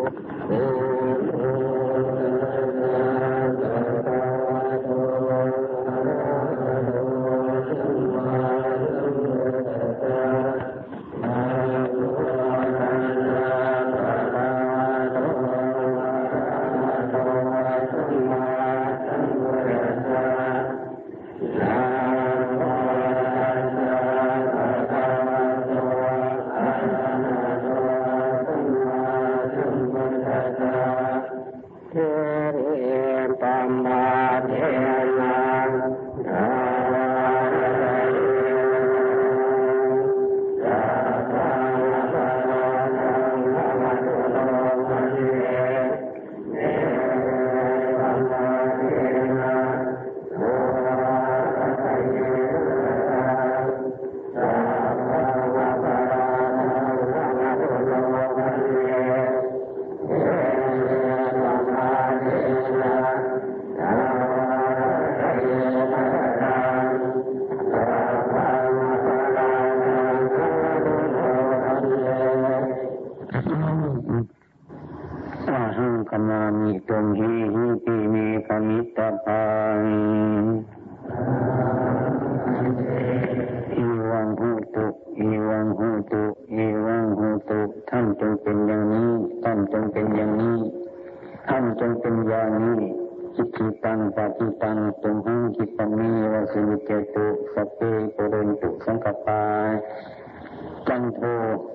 oh, oh. ปฏิตังตุหิกิปมีวสิเกตุสเปโกเรนตุสังกปาจันโท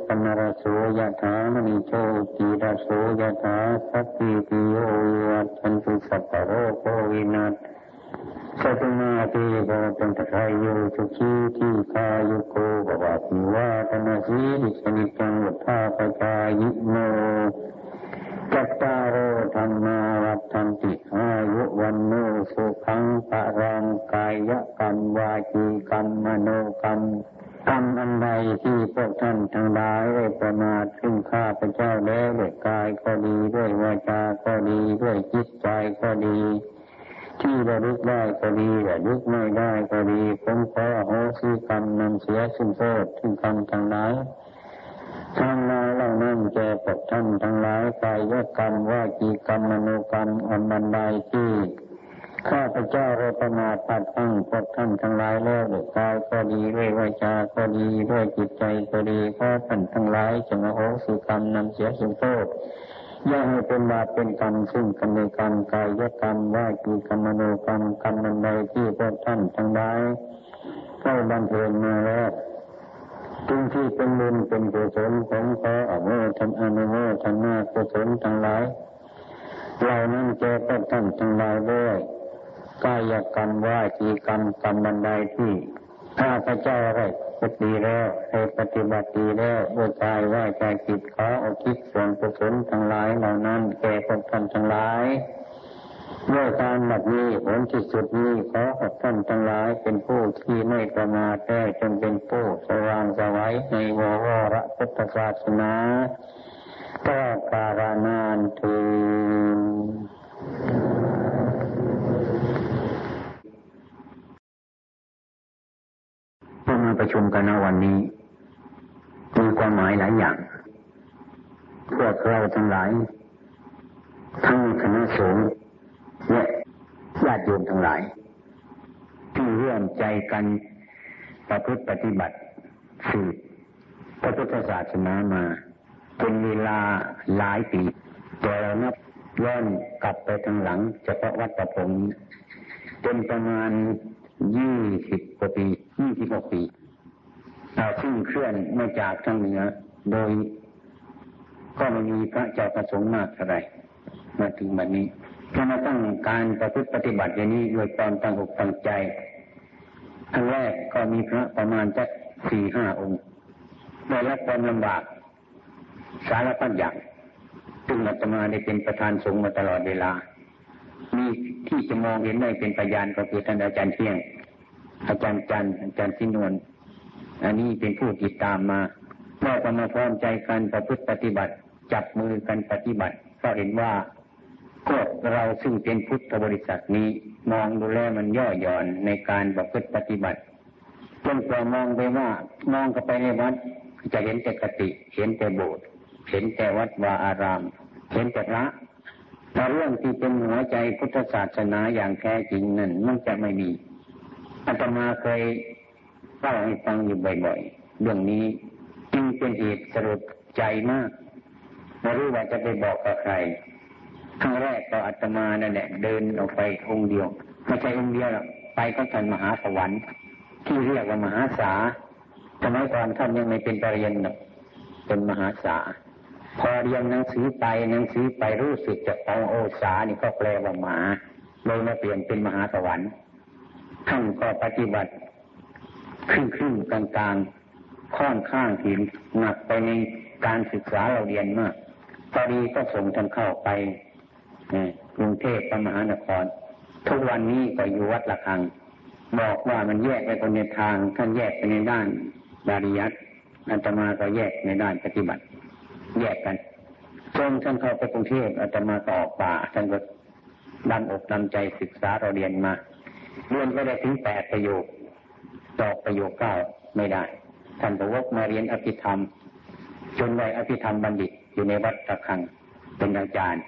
ปนารโสยถามณีโชกีรโสยถาสัพพิติโยวัชันตุสัพโรโควินัสสตุมาติโกตันตรายโยสุขีทีคายุโกบวัติวาตนาสีดิสนิจังุท้าปจายิโน จัตตารธรรมาวัฏันติอายุวันโนสุขังปะรังกายกรรมวาจีกรรมโนกรรมกรรมอันใดที่พวกท่านทั้งหลายได้ประมาทซึ่งข้าพเจ้าแล้วด้วยกายก็ดีด้วยวาจาก็ดีด้วยจิตใจก็ดี ที่ระลึกได้ก็ดีระลึกไม่ได้ก็ดีผมขอโหสิกรรมนำเสียซึ่งโทษซึ่งกรรมทั้งหลาย ทั้งนาเหล่านั้นแกปกท่านทั้งหลายกายกรรมว่ากีกรรมมโนกรรมอันบันไดที่ข้าพเจ้าเราประมาทปัดตั้งพวกท่านทั้งหลายแล้วด้วยกายก็ดีด้วยวาจาก็ดีด้วยจิตใจก็ดีข้าพันทั้งหลายจะมาโอสุกรรมนำเสียสุโทษย่าให้เป็นบาปเป็นกรรมซึ่งกันในกรรมกายยกรรมว่ากีกรรมโนกรรมกรรมบันไดที่พวกท่านทั้งหลายเข้าบันเทิงมาแล้ว จึงที่เป็นบุญเป็นกุศลของขออโมทันอนุโมทนากุศลทั้งหลายเรานั้นแก่พระท่านทั้งหลายด้วยกายกรรมว่าจีกรรมกรรมบันไดที่ข้าพระเจ้าได้ปฏิแล้วได้ปฏิบัติดีแล้วโดยกายว้าใจจิตขออุทิศส่วนกุศลทั้งหลายเหล่านั้นแก่พวกท่านทั้งหลาย ด้วยการหลับนี้ผลที่สุดนี้ขอขอบท่านทั้งหลายเป็นผู้ที่ไม่ประมาทได้จนเป็นผู้สว่างสวัยในวรระพุทธศาสนาก็ปารานานทีพอมาประชุมกันนวันนี้มีความหมายหลายอย่างพวกเราทั้งหลายทั้งคณะสงฆ์ และญาติโยมทั้งหลาย ที่ร่วมใจกันประพฤติปฏิบัติสืบพระพุทธศาสนามาเป็นเวลาหลายปีแต่เรานับย้อนกลับไปทางหลังจฉพาะวัดประพงศ์เป็นประมาณยี่สิบกว่าปียี่สิบหกปีเราซึ่งเคลื่อนมาจากทางเหนือโดยก็ไม่มีพระเจ้าประสงค์มากอะไรมาถึงวันนี้ ถ้าเาตั้งการประพฤติปฏิบัติอย่างนี้ด้วยความตั้งอกตั้งใจอันแรกก็มีพระประมาณจักสี่ห้าองค์ได้รับความลำบาก สารพัดอย่างซึ่งอาตมาได้เป็นประธานสงฆ์มาตลอดเวลา มีที่จะมองเห็นได้เป็นพยานก็คือท่านอาจารย์เที่ยง อาจารย์จันอาจารย์สินวนอันนี้เป็นผู้ติดตามมาเราก็มาพร้อมใจกันประพฤติปฏิบัติ จับมือกันปฏิบัติ ก็เห็นว่า พวเราซึ่งเป็นพุทธบริษัทนี้มองดูแลมันย่อหย่อนในการประพฤติปฏิบัติจนกว่ามองไปว่ามองเข้าไปในวัด จะเห็นแต่กติเห็นแต่โบสถ์เห็นแต่วัดวาอาราม เห็นแต่พระแต่เรื่องที่เป็นหัวใจพุทธศาสนาอย่างแท้จริงนั่นมันจะไม่มีอาตมาเคยเล่าให้ฟังอยู่บ่อยๆ เรื่องนี้จึงเป็นเหตุสรุปใจมากไม่รู้ว่าจะไปบอกกับใคร ครั้งแรกก็อาตมานั่นแหละเดินออกไปองค์เดียวไม่ใช่องค์เดียวไปก็ท่านมหาสวรรค์ ที่เรียกว่ามหาสาสมัยก่อนท่านยังไม่เป็นปรริญญาเป็นมหาสาพอเรียนหนังสือไปหนังสือไปรู้สึกจากองโอสานี่ก็แปลว่าหมาเลยมาเปลี่ยนเป็นมหาสวรรค์ท่านก็ปฏิบัติครึ่งครึ่งกลางกลางค่อนข้างถินหนักไปในการศึกษาเราเรียนมากพอดีก็ส่งท่านเข้าไป กรุงเทพมหานคร ทุกวันนี้ก็อยู่วัดละคัง บอกว่ามันแยกไปคนในทางท่านแยกไปในด้านดาริยัตอาตมาก็แยกในด้านปฏิบัติ แยกกันจนท่านเข้าไปกรุงเทพอาตมาก็ออกป่าท่านก็ดันอกดันใจศึกษาเราเรียนมาเรียนก็ได้ถึงแปดประโยคตอบประโยคเก้าไม่ได้ ท่านก็วกมาเรียนอภิธรรม จนได้อภิธรรมบัณฑิตอยู่ในวัดตะคังเป็นอาจารย์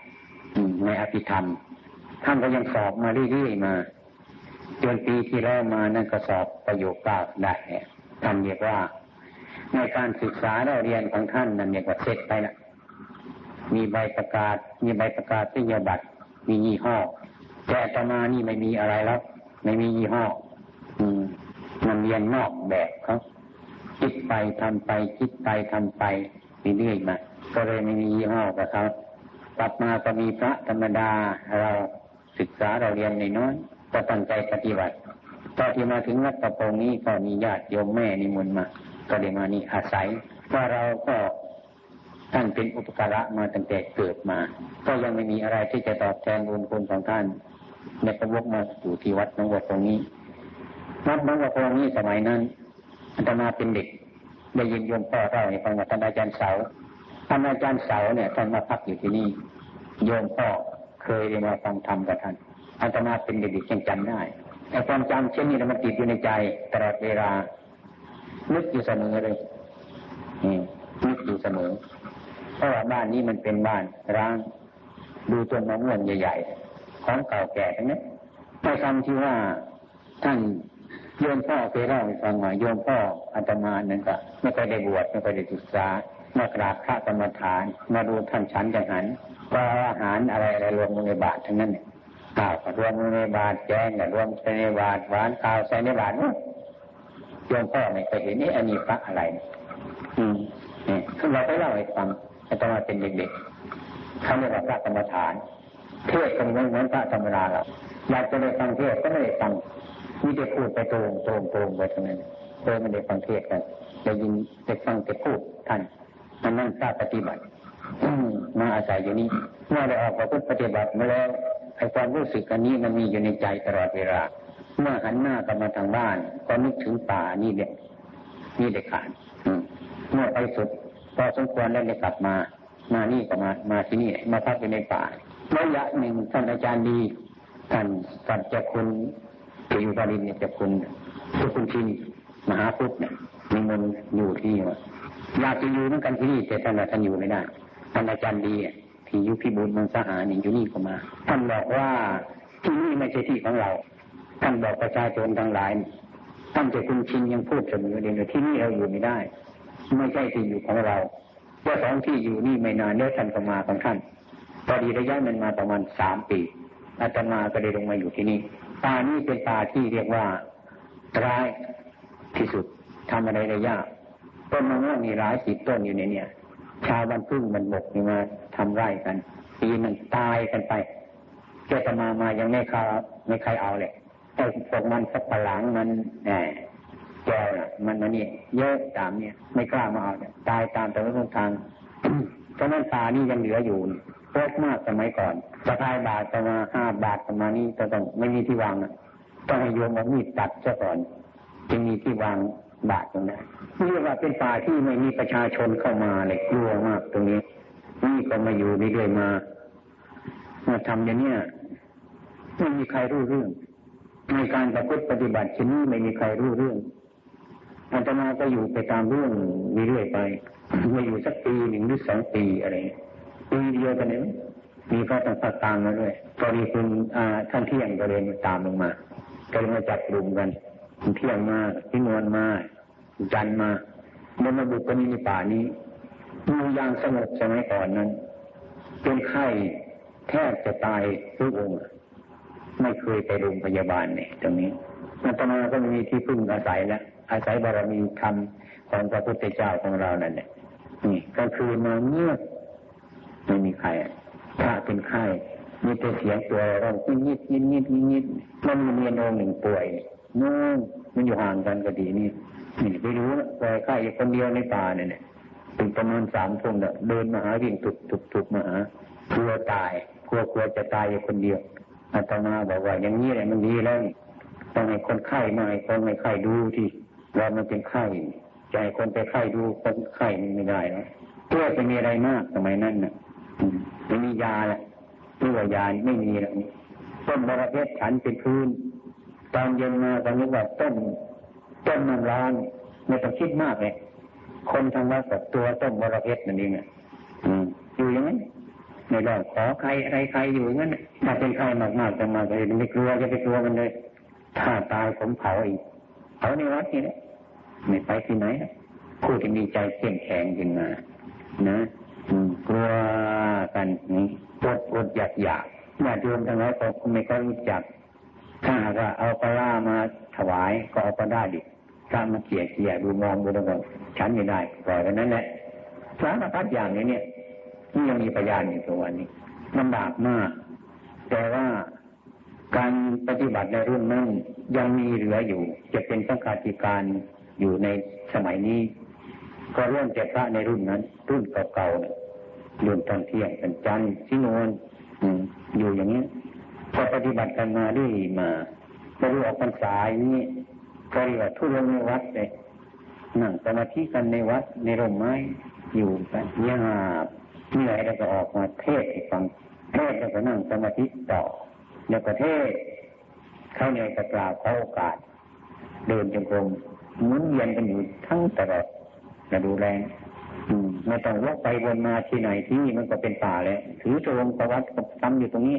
ในอภิธรรม ท่านก็ยังสอบมาเรื่อยๆมาจนปีที่แล้วมานั่นก็สอบประโยคเก้าได้ท่านเรียกว่า ในการศึกษาเราเรียนของท่านนั่นเรียกว่าเสร็จไปละมีใบประกาศ มีใบประกาศที่ยบัตรมียี่ห้อ แต่ต่อมานี่ไม่มีอะไรแล้ว ไม่มียี่ห้อ อืมมันเรียนนอกแบบเขาคิดไปทำไป คิดไปทำไปเรื่อยๆมาก็เลยไม่มียี่ห้อกับเขา กลับมาก็มีพระธรรมดาเราศึกษาเราเรียนในน้อยก็ตั้งใจปฏิบัติตอนที่มาถึงวัดประพงนี้ก็มีญาติโยมแม่นิมนต์มา ก็ได้มานี่อาศัยว่าเราก็ท่านเป็นอุปการะมาตั้งแต่เกิดมา ก็ยังไม่มีอะไรที่จะตอบแทนบุญคุณของท่านในประวกมาอยู่ที่วัดน้องวัดตรงนี้วัดน้องวัดตรงนี้สมัยนั้นอาตมาเป็นเด็กได้ยินโยมพ่อเล่าในฟังว่าท่านอาจารย์เสา ท่านอาจารย์เสาเนี่ยท่านมาพักอยู่ที่นี่โยมพ่อเคยได้มาฟังธรรมกับท่านอาตมาเป็นเด็กๆยังจำได้แต่ความจำเช่นนี้มันติดอยู่ในใจตลอดเวลานึกอยู่เสมอเลยนึกอยู่เสมอเพราะว่าบ้านนี้มันเป็นบ้านร้างดูต้นมะม่วงใหญ่ๆของเก่าแก่ทั้งนั้นในคำที่ว่าท่านโยมพ่อเคยเล่าให้ฟังว่าโยมพ่ออาตมานั่นก็ไม่เคยได้บวชไม่เคยได้ศึกษา มากราบพระกรรมฐาน มาดูท่านฉันจังหันก็อาหารอะไรอะไรรวมในบาททั้งนั้นเนี่ยข้าวรวมในบาทแกงรวมในบาทหวานข้าวใส่ในบาทเนี่ยโยมพ่อไม่เคยเห็นนี่อันนี้พระอะไร อืมเนี่ยเราไปเล่าให้ฟังอาตมาเป็นเด็กๆเขาเรียกว่าพระกรรมฐาน เทศกันเหมือนพระธรรมดาเราอยากจะได้ฟังเทศก็ไม่ได้ฟังมีแต่พูดไปตรงตรงตรงไปเท่านั้นเพื่อไม่ได้ฟังเทศกันได้ยินได้ฟังแต่พูดท่าน มันนั่งทราบปฏิบัติมาอาศัยอยู่นี่เมื่อได้ออกมาพุทธปฏิบัติมาแล้วไอ้ความรู้สึกอันนี้มันมีอยู่ในใจตลอดเวลา เมื่อหันหน้ากลับมาทางบ้าน ก็นึกถึงป่านี่เด็กนี่เด็กขาดเมื่อไปสุดพอสมควรแล้วเลยกลับมา มานี่ก็มามาที่นี่มาพักอยู่ในป่าระยะหนึ่งท่านอาจารย์ดีท่านสัจจคุณที่อยู่บาลินเนี่ยจะคุณทุกคุณชินมหาพุทธเนี่ยมีมนอยู่ที่นี่ อยากจะอยู่เหมือนกันที่นี่แต่ท่านท่านอยู่ไม่ได้ท่านอาจารย์ดีที่ยุพิบูลมังสหานี่อยู่นี่ก็มา ท่านบอกว่าที่นี่ไม่ใช่ที่ของเรา ท่านบอกประชาชนทั้งหลายท่านจะคุณชินยังพูดเสมอเลยวที่นี่เราอยู่ไม่ได้ ไม่ใช่ที่อยู่ของเราเจ้าของที่อยู่นี่ไม่นานเนื้อท่านก็มาของท่านพอดีระยะมันมาประมาณสามปีอาตมาก็ได้ลงมาอยู่ที่นี่ป่านี้เป็นป่าที่เรียกว่าร้ายที่สุดทำอะไรได้ยาก ต้นมะม่วงมีหลายสิบต้นอยู่ในเนี่ย ชาวบ้านพึ่งมันบกนี่มาทำไร่กันปีมันตายกันไปเจ้าตมามายังไม่เขาไม่ใครเอาเลยไอ้พวกมันสักปะหลังมันแหมแก้วน่ะ มันมันนี่เยอะตามเนี่ย ไม่กล้ามาเอาเนี่ยตายตามแต่ละทางเพราะนั้นตานี่ยังเหลืออยู่เยอมากสมัยก่อนสะพายบาทประมาห้าบาทประมาณนี้จะต้องไม่มีที่วางนะต้องให้โยมเอามีดตัดซะก่อนจึงมีที่วาง บาทตรงนั้นเรียกว่าเป็นป่าที่ไม่มีประชาชนเข้ามาเลยกลัวมากตรงนี้ นี่ก็มาอยู่เรื่อยมามาทำอย่างนี้ไม่มีใครรู้เรื่อง ในการประพฤติปฏิบัติชนี้ไม่มีใครรู้เรื่องอาตมาก็อยู่ไปตามเรื่องเรื่อยไปมาอยู่สักปีหนึ่งหรือสองปีอะไรปีเดียวกันนี้มีก็ต้องตามมาด้วยพอดีคุณท่านเที่ยงก็เลยตามลงมาก็เลยมาจับกลุ่มกัน เที่ยงมาที่นวลมาจันมาเมื่อมาบุกกันในป่านี้ดูอย่างสงบสมัยก่อนนั้น เป็นไข้แทบจะตายทุกองค์ไม่เคยไปโรงพยาบาลเนี่ยตรงนี้อาตมาก็มีที่พึ่งอาศัยแล้วอาศัยบารมีธรรมของพระพุทธเจ้าของเรานั่นเนี่ยนี่ก็คือมาเงียบไม่มีใครถ้าเป็นไข้มีแต่เสียงตัวเรายิดยิดยิดยิดยิดมันมีเมียนองหนึ่งป่วย นู่นมันอยู่ห่างกันก็ดีนี่นี่ไม่รู้นะปล่อยไข้อยู่คนเดียวในป่าเนี่ยถึงประมาณสามทุ่มเนี่ยเดินมาหาวิ่งตุกตุกตุกมาหากลัวตายกลัวกลัวจะตายอยู่คนเดียวอาตมาบอกว่าอย่างนี้แหละมันดีแล้วต้องให้คนไข้มาให้คนไม่ไข้ดูที่ว่ามันเป็นไข้ใจคนไปไข้ดูคนไข้ไม่ได้แล้วตัวจะมีอะไรมากสมัยนั้นน่ะไม่มียาแหละตัวยาไม่มีแล้วต้นบระเพ็ดฉันเป็นพื้น ตอนเย็นมาตอนนี้ว่าต้นต้นมันร้อนไม่ต้องคิดมากเลยคนทำวัดกับตัวต้นบระเพ็ดนั่นเองอะอยู่อย่างนั้นไม่รอดขอใครอะไรใครอยู่งั้นถ้าเป็นใครมากๆจะมาเลยไม่กลัวจะไปกลัวมันเลย ถ้าตายผมเผาอีกเผาในวัดนี่นะไม่ไปที่ไหนผู้ที่มีใจเข้มแข็งขึ้นมา นะกลัวกันนี่ปวดปวดอยากอยากญาติโยมทั้งหลายก็ไม่ค่อยรู้จัก ถ้าหากว่าเอาปลามาถวายก็เอาปลาดิถ้ามาเกี่ยเกี่ยดูมองดูแล้วก็ฉันไม่ได้ปล่อยกันนั้นแหละสารพัดอย่างนี้เนี่ยนี่ยังมีพยานอยู่ตัววันนี้ลำบากมาก แต่ว่าการปฏิบัติในรุ่นนั้นยังมีเหลืออยู่ จะเป็นสังฆาธิการอยู่ในสมัยนี้ ก็เริ่มจากพระในรุ่นนั้น รุ่นเก่าๆรุ่นตอนเที่ยงเป็นจันทร์ชินวนอยู่อย่างนี้ พอปฏิบัติกันมาด้วยมาพอรู้ออกพรรษาอย่างนี้ก็เรียกว่าทุลงในวัดเลยนั่งสมาธิกันในวัดในร่มไม้อยู่กันเงียบเหนื่อยแล้วก็ออกมาเทศให้ฟังเทศแล้วก็นั่งสมาธิต่อแล้วก็เทศเข้าในกระกล่าวขอโอกาส เดินจงกรมหมุนเวียนกันอยู่ทั้งตลอดจะดูแลไม่ต้องวกไปวนมาที่ไหนที่มันก็เป็นป่าแล้วถือตรงประวัติกับซ้ำอยู่ตรงนี้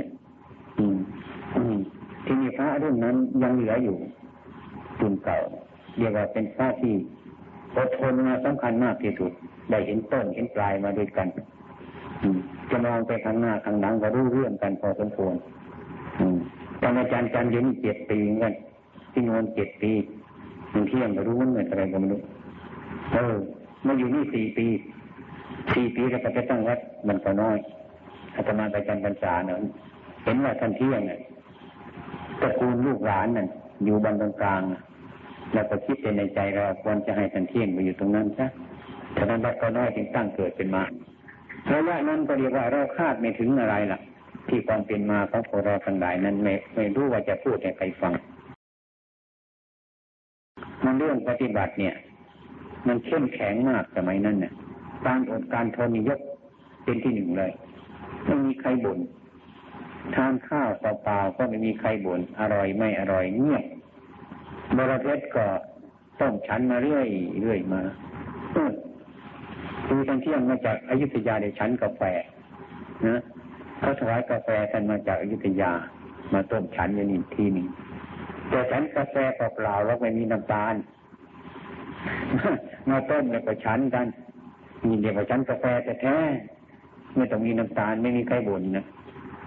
ที่มีพระรุ่นนั้นยังเหลืออยู่รุ่นเก่าเรียกว่าเป็นพระที่อดทนมาสำคัญมากที่สุด ได้เห็นต้นเห็นปลายมาด้วยกันจะมองไปข้างหน้าข้างหลังก็รู้เรื่องกันพอสมควรอนอาจารย์จันยืนเจ็ดปีเงินที่นวนเจ็ดปีมันเที่ยงรู้ว่าเงินอะไรก็ไม่รู้เออมาอยู่นี่สี่ปีสี่ปีแล้วก็ไปตั้งวัดมันก็น้อยอาตมาไปจันพรรษาเนาะ ห็นว่าท่านเที่ยงเนี่ยตระกูลลูกหลานนั่นอยู่บนตรงกลางแล้วก็คิดในใจเราควรจะให้ท่านเที่ยงไปอยู่ตรงนั้นใช่ฉะนั้นก็น้อยจึงตั้งเกิดเป็นมาระยะนั้นก็เรียกว่าเราคาดไม่ถึงอะไรล่ะ ที่ความเป็นมาของพวกเราทั้งหลายนั้นไม่ไม่รู้ว่าจะพูดให้ใครฟังมันเรื่องปฏิบัติเนี่ย มันเข้มแข็งมากสมัยนั้นเนี่ยการอดการทนยกเป็นที่หนึ่งเลยไม่มีใครบน่น ทานข้าวเปล่าๆก็ไม่มีใครบน่นอร่อยไม่อร่อยเงียบบรเพชรก็ต้องฉันมาเรื่อยเรื่อยมาคือทันเที่ยงมาจากอายุทยาได้ชั้นกาแฟนะเขาถวายกาแฟกันมาจากอายุทยา มาต้มฉันอย่างนี้ทีนี้แต่ฉันกาแฟเปล่าแล้วไม่มีน้ำตาลมาต้มแล้วก็ฉันกันมีเดียวกับฉันกาแฟแต่แท้ไม่ต้องมีน้ำตาลไม่มีใครบ่นนะ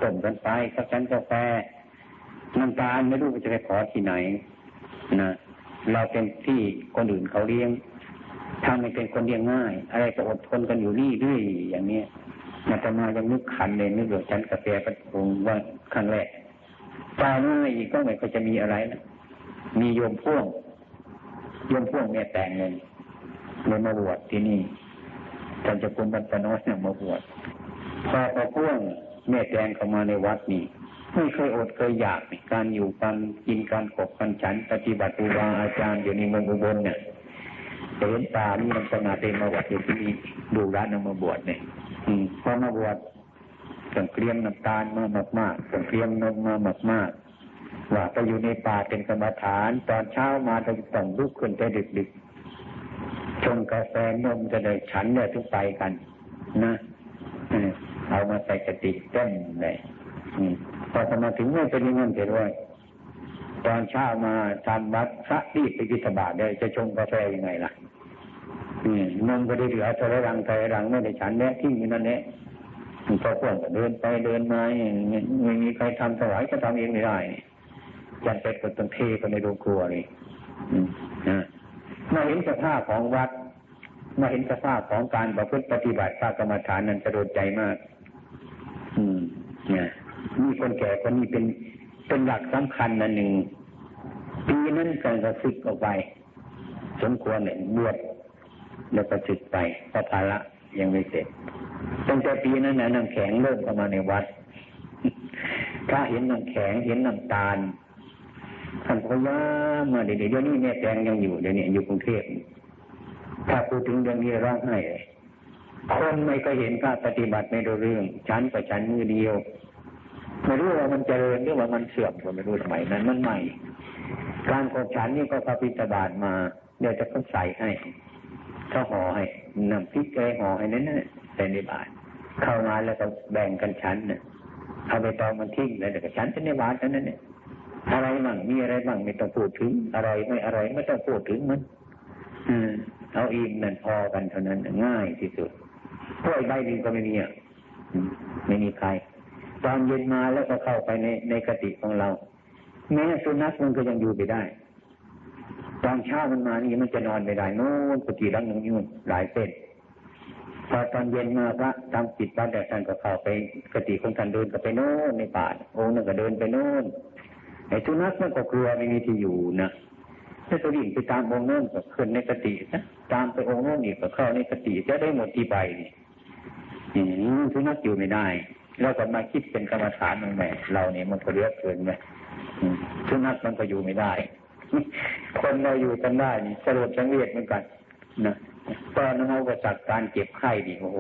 ต้มกันไปกับฉันกาแฟน้ำตาลไม่รู้จะไปขอที่ไหนนะเราเป็นที่คนอื่นเขาเลี้ยงถ้าไม่เป็นคนเลี้ยงง่าย อะไรก็อดทนกันอยู่นี่ด้วยอย่างนี้มาจะมายังนึกขันเลยนึกว่าฉันกาแฟกระทงว่าครั้งแรกตาหน้าอีกก็ไม่ก็จะมีอะไรนะมีโยมพ่วงโยมพ่วงเนี่ยแต่งเงินเลยมาบวชที่นี่ท่านจะคุณบรรพน้อยเนี่ยมาบวชพอพอพ่วง แม่แตงเข้ามาในวัดนี่ไม่เคยอดเคยอยากการอยู่การกินการขบกันฉัน ปฏิบัติครูบาอาจารย์อยู่ในเมืองอุบลเนี่ยเห็นตานี่มันขนาดเต็มมาบวชอยู่ที่นี่ดูร้านนมาบวชเนี่ยพอมาบวชต้องเตรียมน้ำตาลมามากมากต้องเตรียมนมมามากมากว่าไปอยู่ในป่าเป็นกรรมฐาน ตอนเช้ามาต้องต้องลุกขึ้นไปดึกดึกชงกาแฟนมจะได้ฉันเนี่ยทุกไปกัน นะ เอามาใส่กติกเต็มเลยพอสมาถึงไม่เป็นเงินเสียด้วยตอนเช้ามาทำวัดพระรีบไปกิจบาทเลยจะชงกาแฟยังไงล่ะนมก็ได้เหลือทะรังทะรังไม่ได้ฉันแน่ที่มีนั่นแน่พอพวกก็เดินไปเดินมาไม่มีใครทำถวายก็ทำเองไม่ได้จันเป็ดก็ต้องเทไปในโรงครัวเลยนะมาเห็นสภาพของวัดมาเห็นสภาพของการประพฤติปฏิบัติพระกรรมฐานนั้นจะโดนใจมาก อืมเนี่ยมีคนแก่คนนี้เป็นเป็นหลักสำคัญนันหนึ่งปีนั้นการกระซึกออกไป สมควรเนี่ยบวชแล้วก็สึกไปพระภาระยังไม่เสร็จตั้งแต่ปีนั้นนะน้ำแข็งเริ่มเข้ามาในวัดถ้าเห็นน้ำแข็งเห็นน้ำตาลท่านพยามาเดี๋ยวเดี๋ยวนี้แม่แตงยังอยู่เดี๋ยวนี้อยู่กรุงเทพถ้าพูดถึงเรื่องนี้ร้องไห้ คนไม่ก็เห็นพระปฏิบัติไม่รู้เรื่องฉันกับฉันมือเดียวไม่รู้ว่ามันเจริญหรือว่ามันเสื่อมก็ไม่รู้สมัยนั้นมันใหม่ การของฉันนี่ก็ปฏิบัติมาเดี๋ยวจะต้องใส่ให้เขาห่อให้นำพริกแกห่อให้นั่นน่ะใส่ในบาตรเข้ามาแล้วก็แบ่งกันชั้นเนี่ยเอาไปตองมันทิ้งแล้วเดี๋ยวชั้นจะในบาตรนั้นเนี่ยอะไรบ้างมีอะไรบ้างไม่ต้องพูดถึงอะไรไม่อะไรไม่ต้องพูดถึงมัน อืมเอาอิ่มนั่นพอกันเท่านั้นง่ายที่สุด กล้วยใบนึงก็ไม่มีอะไม่มีใคร ตอนเย็นมาแล้วก็เข้าไปในในกติของเรา แม้สุนัขมันก็ยังอยู่ไปได้ ตอนเช้ามันมานี่มันจะนอนไม่ได้โน่นปกติรังนึงยุ่นหลายเส้นพอตอนเย็นมาพระทำจิตบ้านแต่ท่านก็เข้าไปกติของท่านเดินก็ไปโน่นในป่าองค์นึงก็เดินไปโน่นไอ้สุนัขมันก็กลัวไม่มีที่อยู่นะถ้าจะวิ่งไปตามองค์โน้นก็ขึ้นในกตินะตามไปองค์โน้นอีกก็เข้าในกติจะได้หมดที่ใบนี่ สุนัขอยู่ไม่ได้ แล้วก็มาคิดเป็นกรรมฐานมันแหมเราเนี่ยมันก็เลือกเกินไหมสุนัขมันก็อยู่ไม่ได้ คนเราอยู่กันได้นี่สรุปสังเวชเหมือนกันนะตอนนั้นเราก็จัดการเก็บไข้ดิโอ้โห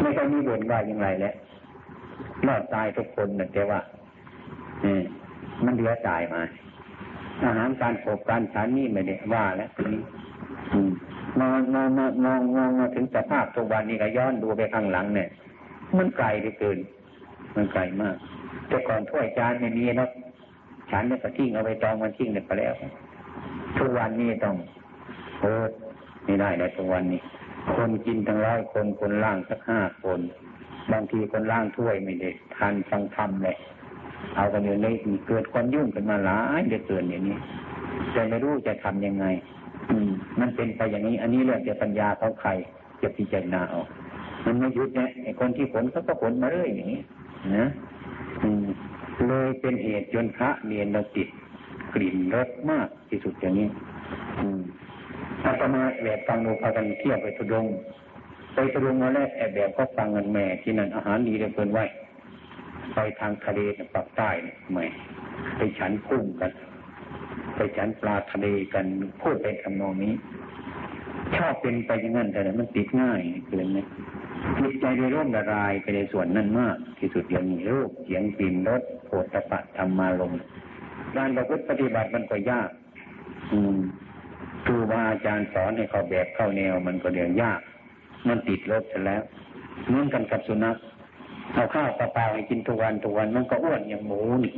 ไม่ต้องมีบ่นว่ายังไงแล้วรอดตายทุกคนนะแต่ว่ามันเหลือจ่ายมาอาหารการปกการฉันนี่ไม่ได้ว่าแล้วทีนี้ มองมองมองมองมองมาถึงสภาพทุกวันนี้ก็ย้อนดูไปข้างหลังเนี่ย มันไกลไปเกิน มันไกลมาก แต่ก่อนถ้วยจานไม่มีนะฉันเนี่ยก็ทิ้งเอาไปตองมันทิ้งเนี่ยไปแล้ว ทุกวันนี้ต้องโอ้ไม่ได้ในทุกวันนี้ คนกินทั้งร้อยคนคนล่างสักห้าคน บางทีคนล่างถ้วยไม่ได้ทานฟังธรรมเลยเอากันอยู่ในเกิดความยุ่งกันมาหลายเดือนเกินอย่างนี้จะไม่รู้จะทํำยังไง อืม มันเป็นไปอย่างนี้ อันนี้เรื่องจะปัญญาเขาใครจะพิจารณาออก มันไม่ยุดเนี่ยไอ้คนที่ผลเขาก็ผลมาเรื่อยอย่างนี้นะอืมเลยเป็นเหตุจนพระเนียนเราติดกลิ่นรสมากที่สุดอย่างนี้ อืมอาตมาแบบฟังโนพากันเที่ยวไปทุดง ไปทุดงมาแล้วแอบแบบก็ฟังเงินแม่ที่นั่นอาหารดีเลยเกินไว้ไปทางทะเลปากใต้ไม่ไปฉันกุ้งกัน ไปฉันปลาทะเลกันพูดเป็นคำนองนี้ ชอบเป็นไปอย่างนั้นแต่มันติดง่ายเกินไหมจิตใจโดยร่มละลายไปในส่วนนั้นมาก ที่สุดอย่างนี้รูปเสียงกลิ่นรสโผฏฐัพธรรมาลงการประพฤติปฏิบัติมันก็ยาก อืมครูบาอาจารย์สอนให้เขาแบบเข้าแนวมันก็เรื่องยาก มันติดลบซะแล้วเหมือนกันกับสุนัขเอาข้าวเปล่าให้กินทุกวันทุกวันมันก็อ้วนอย่างหมูนี่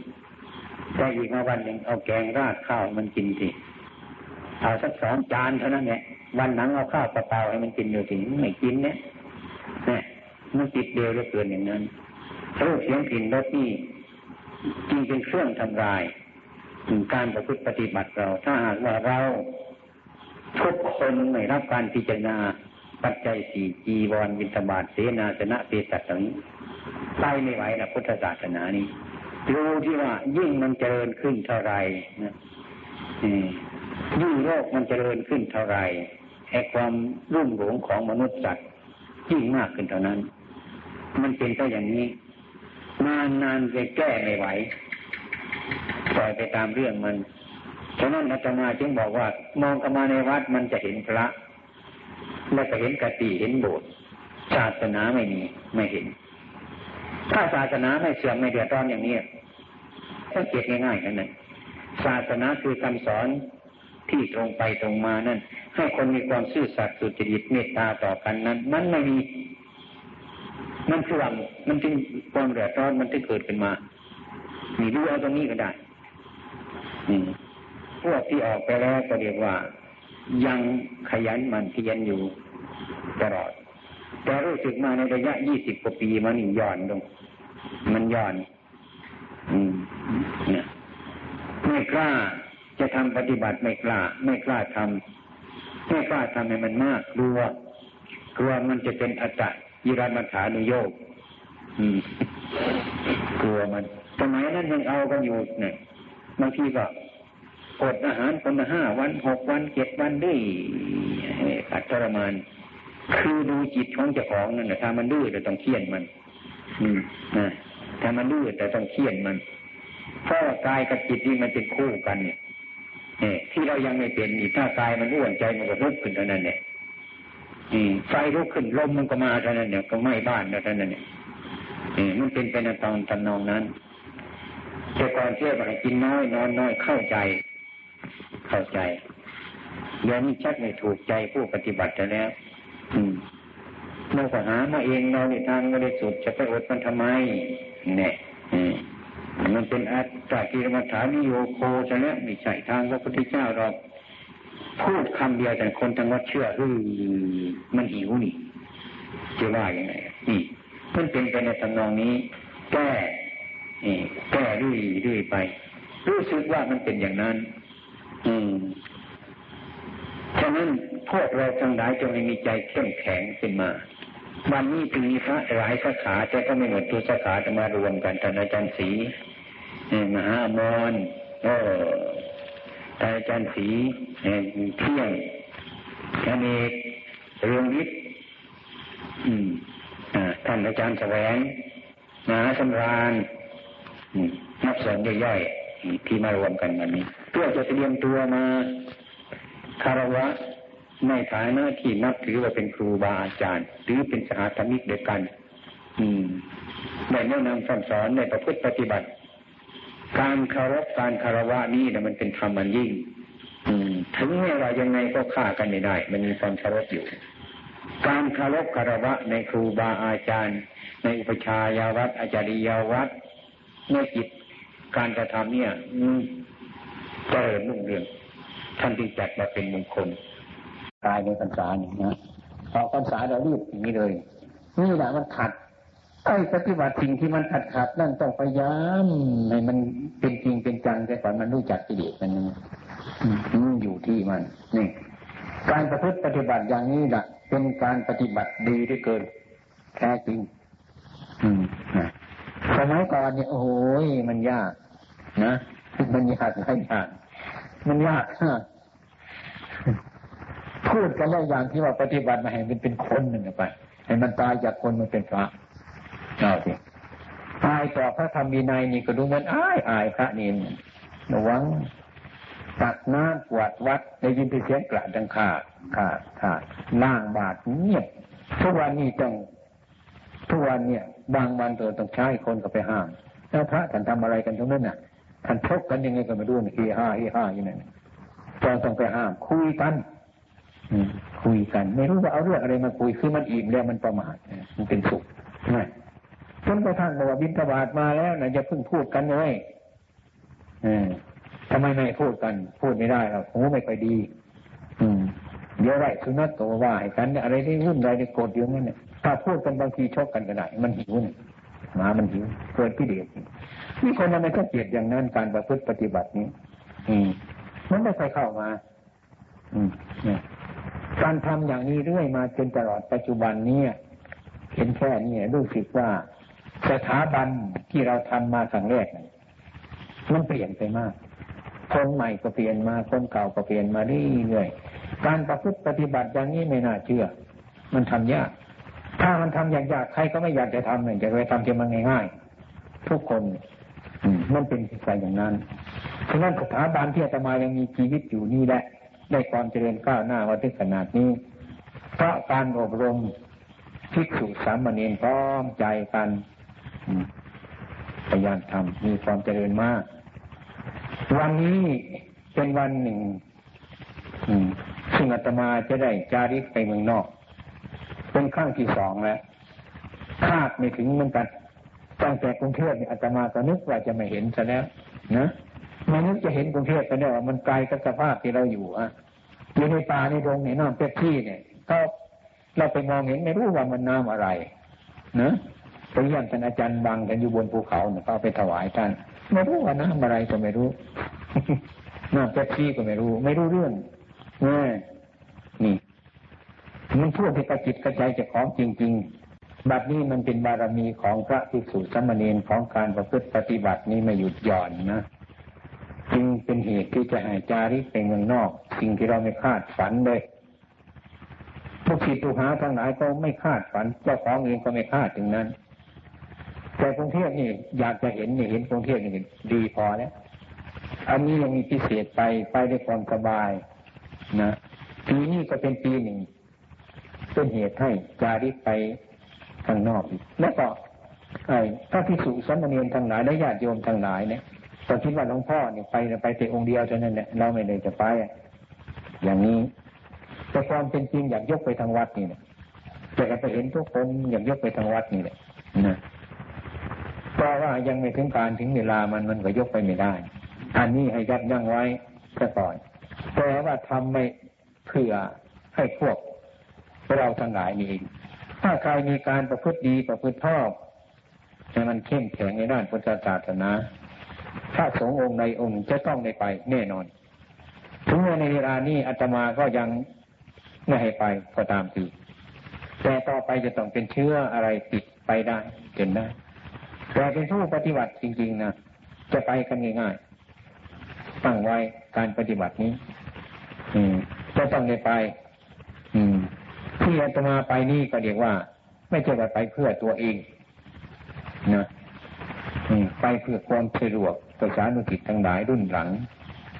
แต่อีกมาวันหนึ่งเอาแกงราดข้าวมันกินสิเอาสักสองจานเท่านั้นแหละวันหลังเอาข้าวเปล่าให้มันกินอยู่สิไม่กินเนี่ยเนี่ยมันติดเดียวเหลือเกินอย่างนั้นรูปเสียงกลิ่นรสนี่จริงเป็นเครื่องทำลาย ถึงการประพฤติปฏิบัติเรา ถ้าหากว่าเราทุกคนไม่รับการพิจารณาปัจจัยสี่จีวรวินทบาทเสนาสนะเปตัตนี้ไปไม่ไหวนะพุทธศาสนานี้ รู้ที่ว่า ยิ่งมันเจริญขึ้นเท่าไรนะยิ่งโลกมันเจริญขึ้นเท่าไรแห่ความรุ่มหลงของมนุษย์สัตว์ยิ่งมากขึ้นเท่านั้น มันเป็นก็อย่างนี้ นานนานไปแก้ไม่ไหวปล่อยไปตามเรื่องมันฉะนั้นอาตมาจึงบอกว่า มองกันมาในวัดมันจะเห็นพระ แล้วก็เห็นกติเห็นโบสถ์ศาสนาไม่มีไม่เห็น ถ้าศาสนาไม่เสื่อมไม่เดือดร้อนอย่างนี้สังเกตง่ายๆนั่นเองศาสนาคือคำสอนที่ตรงไปตรงมานั่น ให้คนมีความซื่อสัตย์สุจริตเมตตาต่อกันนั้น มันไม่มีมันเสื่อมมันจึงความเดือดร้อนมันจึงเกิดขึ้นมามีดูเอาตรงนี้ก็ได้พวกที่ออกไปแล้วก็เรียกว่า ยังขยันมันเพียนอยู่ตลอด แต่รู้สึกมาในระยะยี่สิบกว่าปีมันย่อนลง มันย่อน อืมเนี่ยไม่กล้าจะทำปฏิบัติไม่กล้า ไม่กล้าทำไม่กล้าทำให้มันมากกลัวกลัวมันจะเป็นอัตตะยิรามัฐานุโยกกลัวมันสมัยนั้นยังเอากันอยู่เนี่ยบางทีก็อดอาหารคนละห้าวันหกวันเจ็ดวันด้วยอัตรมาน คือดูจิตของเจ้าของนั่นแหละถ้ามันดื้อแต่ต้องเคี่ยนมัน อืมนะถ้ามันดื้อแต่ต้องเคี่ยนมันเพราะกายกับจิตนี่มันเป็นคู่กันเนี่ยที่เรายังไม่เป็นนี่ถ้ากายมันอ้วนใจมันก็ลุกขึ้นเท่านั้นเนี่ยไฟลุกขึ้นลมมันก็มาเท่านั้นเนี่ยก็ไหม้บ้านเท่านั้นเนี่ยมันเป็นไปในตอนตำนองนั้นแต่ก่อนเชื่อว่ากินน้อยนอนน้อยเข้าใจ เข้าใจเดี๋ยวนี้ชักไม่ถูกใจผู้ปฏิบัติแล้ว เราก็หามาเองเราในทางไม่ได้สุดจะไปอดมันทำไมเนี่ยมันเป็นอัตตากิรมัฐานิโยโคจะแล้วไม่ใช่ทางพระพุทธเจ้าเราพูดคำเดียวแต่คนทั้งวัดเชื่อฮือมันหิวนี่จะว่าอย่างไงนี่มันเป็นไปในตำนองนี้แก้แก้ด้วยด้วยไป รู้สึกว่ามันเป็นอย่างนั้น อืม ฉะนั้นพวกเราทั้งหลายจงมีใจเข้มแข็งขึ้นมา วันนี้จึงมีพระหลายสาขาแต่ก็ไม่หมดตัวสาขาจะมารวมกันท่านอาจารย์ศรีมหาอมรเออท่านอาจารย์ศรีเที่ยงท่านเอกเรืองวิทย์ท่านอาจารย์แสวงมหาสำราญนับสนย่อยๆที่มารวมกันวันนี้เพื่อจะเตรียมตัวมา คารวะในฐานะที่นับถือว่าเป็นครูบาอาจารย์ หรือเป็นสหธรรมิกเดียวกัน อืมในแนะนำคำสอนในประพฤติปฏิบัติ การคารพการคารวะนี่นะมันเป็นธรรมันยิ่ง อืม ถึงแม้ว่ายังไงก็ฆ่ากันไม่ได้ มันมีความคารพอยู่ การคารพคารวะในครูบาอาจารย์ ในอุปชายาวัดอาจาริยาวัดในจิตการกระทำเนี่ยเจริญรุ่งเรือง ท่านจึงจัดมาเป็นมงคลตายในพรรษานึ่นะพอพรรษาเรารีบอย่างนี้เลยนี่แหละมันขัดไอ้ปฏิบัติสิ่งที่มันขัดขัดนั่นต้องพยายามให้มันเป็นจริงเป็นจังแต่ก่อนมันรู้จักกิเลสมันมันอยู่ที่มันนี่การประพฤติปฏิบัติอย่างนี้แหละเป็นการปฏิบัติดีที่เกินแท้จริง อืมนะสมัยก่อนเนี่ยโอ้โหมันยากนะมันยากหลายอย่าง มันยากพูดกันแล้อย่างที่ว่าปฏิบัติมาให้มันเป็นคนหนึ่งไปให้มันตายจากคนมันเป็นพระเอาสิตายต่อพระธรรมมีในนี่ก็ดูเหมือนอายอายพระนี่ระวังตักน้ำกวาดวัดได้ยินเสียงกระดังขาดขาดขาดล่างบาดเงียบทุกวันนี้ต้องทุกวันเนี่ย บางวันตัวต้องใช้คนก็ไปห้ามแล้วพระท่านทำอะไรกันตรงนั้นน่ะ ท่านชกกันยังไงก็ไม่รู้นี่ฮีห้าฮีห้าอย่างนั้นตอนต้องไปห้ามคุยกันคุยกัน ไม่รู้ว่าเอาเรื่องอะไรมาคุยคือมันอิ่มแล้วมันประมาทมันเป็นสุขใช่ไหมจนกระทั่งบอกว่าบินตบาทมาแล้วนะจะเพิ่งพูดกันเลยทำไมไม่พูดกัน พูดไม่ได้หรอกหูไม่ค่อยดี อืมเดี๋ยวไรสุนัขตัวว่าให้กันอะไรได้วุ่นอะไรได้โกรธเยอะนั่นเนี่ยถ้าพูดกันบางทีชกกันก็ได้มันหิวเนี่ยหมามันหิวเกิดกิเลส นี่คนมันก็เกลียดอย่างนั้นการประพฤติปฏิบัตินี้ อืมมันไม่ค่อยเข้ามา อืมเนี่ยการทำอย่างนี้เรื่อยมาจนตลอดปัจจุบันนี้เห็นแค่นี้รู้สึกว่าสถาบันที่เราทำมาครั้งแรกมันเปลี่ยนไปมาก คนใหม่ก็เปลี่ยนมาคนเก่าก็เปลี่ยนมาเรื่อยๆการประพฤติปฏิบัติอย่างนี้ไม่น่าเชื่อ มันทำยาก ถ้ามันทำอย่างยากใครก็ไม่อยากจะทำเนี่ยจะไปทำจะมันง่ายๆทุกคน มันเป็นสิ่งอย่างนั้นฉะนั้นสถาบันที่อาตมายังมีชีวิตอยู่นี่แหละได้ความเจริญก้าวหน้ามาถึงขนาดนี้เพราะการอบรมภิกษุสามเณรพร้อมใจกันพยายามทำมีความเจริญมาก วันนี้เป็นวันหนึ่งซึ่งอาตมาจะได้จาริกไปเมืองนอก เป็นครั้งที่สองแล้วคาดไม่ถึงเหมือนกัน ตั้งแต่กรุงเทพเนี่ยอาตมาก็นึกว่าจะไม่เห็นซะแล้วนะม่นึกจะเห็นกรุงเทพไปเนี่ยมันไกลกับสภาพที่เราอยู่อะอยู่ในป่าในดงในน้ำเป๊ปที่เนี่ยก็เราไปมองเห็นไม่รู้ว่ามันน้ำอะไรนะไปเยี่ยมท่านอาจารย์บางกันอยู่บนภูเขาเนี่ยเขาไปถวายท่านไม่รู้ว่าน้ำอะไรก็ไม่รู้น้ำเป๊ปซี่ก็ไม่รู้ ไม่รู้เรื่องนี่นี่มันพูดที่กระจิตกระใจจะของจริง ๆ บัดนี้มันเป็นบารมีของพระภิกษุสมณีของการประพฤติปฏิบัตินี้ไม่หยุดหย่อนนะจึงเป็นเหตุที่จะให้จาริกไปเมืองนอก สิ่งที่เราไม่คาดฝันเลยทุกขิดทุหาทั้งหลายก็ไม่คาดฝัน เจ้าของเองก็ไม่คาดถึงนั้น แต่กรุงเทพนี่อยากจะเห็นนี่เห็นกรุงเทพนี่ดีพอแล้วอันนี้ยังมีพิเศษไปไปด้วยความสบายนะปีนี้ก็เป็นปีหนึ่งเป็นเหตุให้จาริกไป ข้างนอกแล้วก็ไอ้ถ้าพิสุสมณีนทั้งหลายและญาติโยมทั้งหลายเนี่ยตอนคิดว่าหลวงพ่อเนี่ยไปไปแต่องค์เดียวเท่านั้นแหละเราไม่เลยจะไปอย่างนี้ แต่ความเป็นจริงอยากยกไปทางวัดนี่เนี่ยจะไปเห็นทุกคนอยากยกไปทางวัดนี่แหละนะเพราะว่ายังไม่ถึงการถึงเวลามันมันก็ยกไปไม่ได้ อันนี้ให้ยัดยั้งไว้ซะก่อนแต่ว่าทำไม่เพื่อให้พวกเราทั้งหลายนี่เอง ถ้าใครมีการประพฤติดีประพฤติชอบให้มันเข้มแข็งในด้านพุทธศาสนา ถ้าสงองค์ในองค์จะต้องได้ไปแน่นอนถึงแม้ในเวลานี้อาตมาก็ยังไม่ให้ไปก็ตามทีแต่ต่อไปจะต้องเป็นเชื้ออะไรติดไปได้เห็นได้แต่เป็นผู้ปฏิบัติจริงๆนะจะไปกันง่ายๆตั้งไว้การปฏิบัตินี้ อืมจะต้องได้ไป ที่อาตมาไปนี่ก็เรียกว่า ไม่ใช่ว่าไปเพื่อตัวเองนะไปเพื่อความสะดวกประชานุกิจทั้งหลายรุ่นหลัง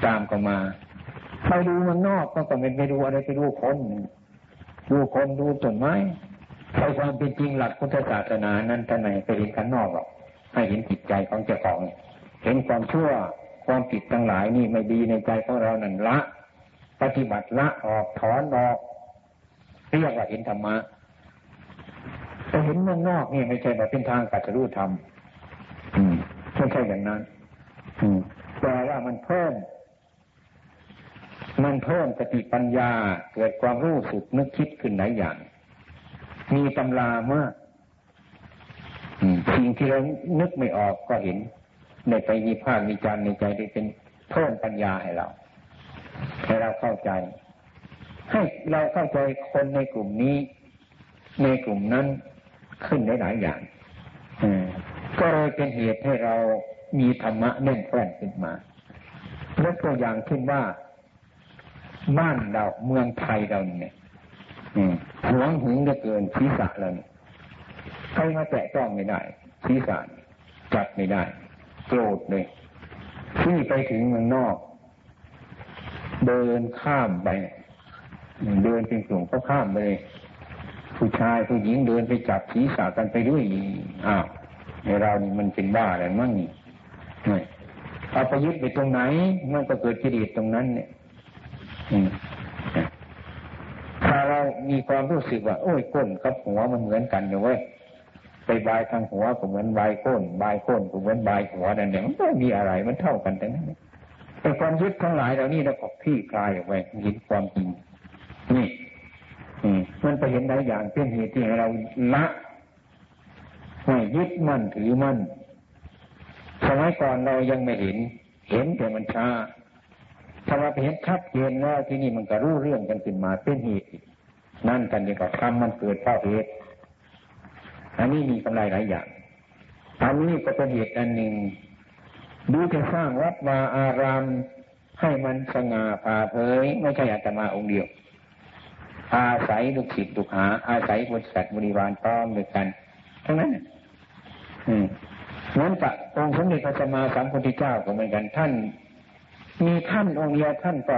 ตามก็มาไปดูมันนอกก็ก็ไม่ไปดูอะไรไปดูคนดูคนดูต้นไม้ใช้ความเป็นจริงหลักพุทธศาสนานั้นท่านไหนไปเห็นข้างนอกหรอกให้เห็นจิตใจของเจ้าของ เห็นความชั่วความผิดทั้งหลายนี่ไม่ดีในใจของเรานั่นละ ปฏิบัติละออกถอนออก เรียกว่าเห็นธรรมะแต่เห็นเมืองนอกนี่ไม่ใช่แบบเป็นทางกัจรู้ธรรมไม่ใช่อย่างนั้นแต่ว่ามันเพิ่ม มันเพิ่มสติปัญญา เกิดความรู้สึกนึกคิดขึ้นหลายอย่าง มีตำรามากสิ่งที่เรานึกไม่ออกก็เห็น ในไปมีภาคมีจารในใจได้เป็นเพิ่มปัญญาให้เรา ให้เราเข้าใจ ให้เราเข้าใจคนในกลุ่มนี้ ในกลุ่มนั้นขึ้นได้หลายอย่างก็เลยเป็นเหตุให้เรามีธรรมะแน่นแฟ้นขึ้นมายกตัวอย่างขึ้นว่า บ้านเราเมืองไทยเราเนี่ยหวงหึงเหลือเกินศีรษะเราเนี่ยใครมาแตะต้องไม่ได้ศีรษะจับไม่ได้ โกรธเลยที่ไปถึงเมืองนอก เดินข้ามไปเเดินเป็นกลุ่มก็ข้ามไปเลยผู้ชายผู้หญิงเดินไปจับศีรษะกันไปด้วยอ้าวในเรานี่มันเป็นบ้าอะไรมั่งนี่เอาไปยึดไปตรงไหนมันก็เกิดกิเลสตรงนั้นเนี่ยถ้าเรามีความรู้สึกว่า โอ้ยก้นกับหัวมันเหมือนกันอยู่เว้ยไปบายทางหัวก็เหมือนบายก้น บายก้นก็เหมือนบายหัวนั่นเองมันไม่มีอะไรมันเท่ากันแต่นั้นแต่ความยึดทั้งหลายเหล่านี้เราก็พี่คลายออกไปเห็นความจริง นี่มันไปเห็นหลายอย่างเป็นเหตุที่ให้เราละให้ยึดมั่นถือมั่นสมัยก่อนเรายังไม่เห็น เห็นแต่มันช้าถ้าว่าไปเห็นชัดเจนแล้วที่นี่มันก็รู้เรื่องกันขึ้นมาเป็นเหตุนั่นกันเดียวกับทำมันเกิดเพราะเหตุอันนี้มีกำไรหลายอย่างอันนี้ก็เป็นเหตุอันหนึ่งดูจะสร้างวัดวาอารามให้มันสง่าผ่าเผยไม่ใช่อาตมาองค์เดียว อาศัยลูกศิษย์ลูกหา อาศัยบริษัทบริวารพร้อมด้วยกันทั้งนั้นอืมนั้นกับองค์สมเด็จพระสัมมาสัมพุทธเจ้าก็เหมือนกัน ท่าน มีท่านองค์เดียวท่านก็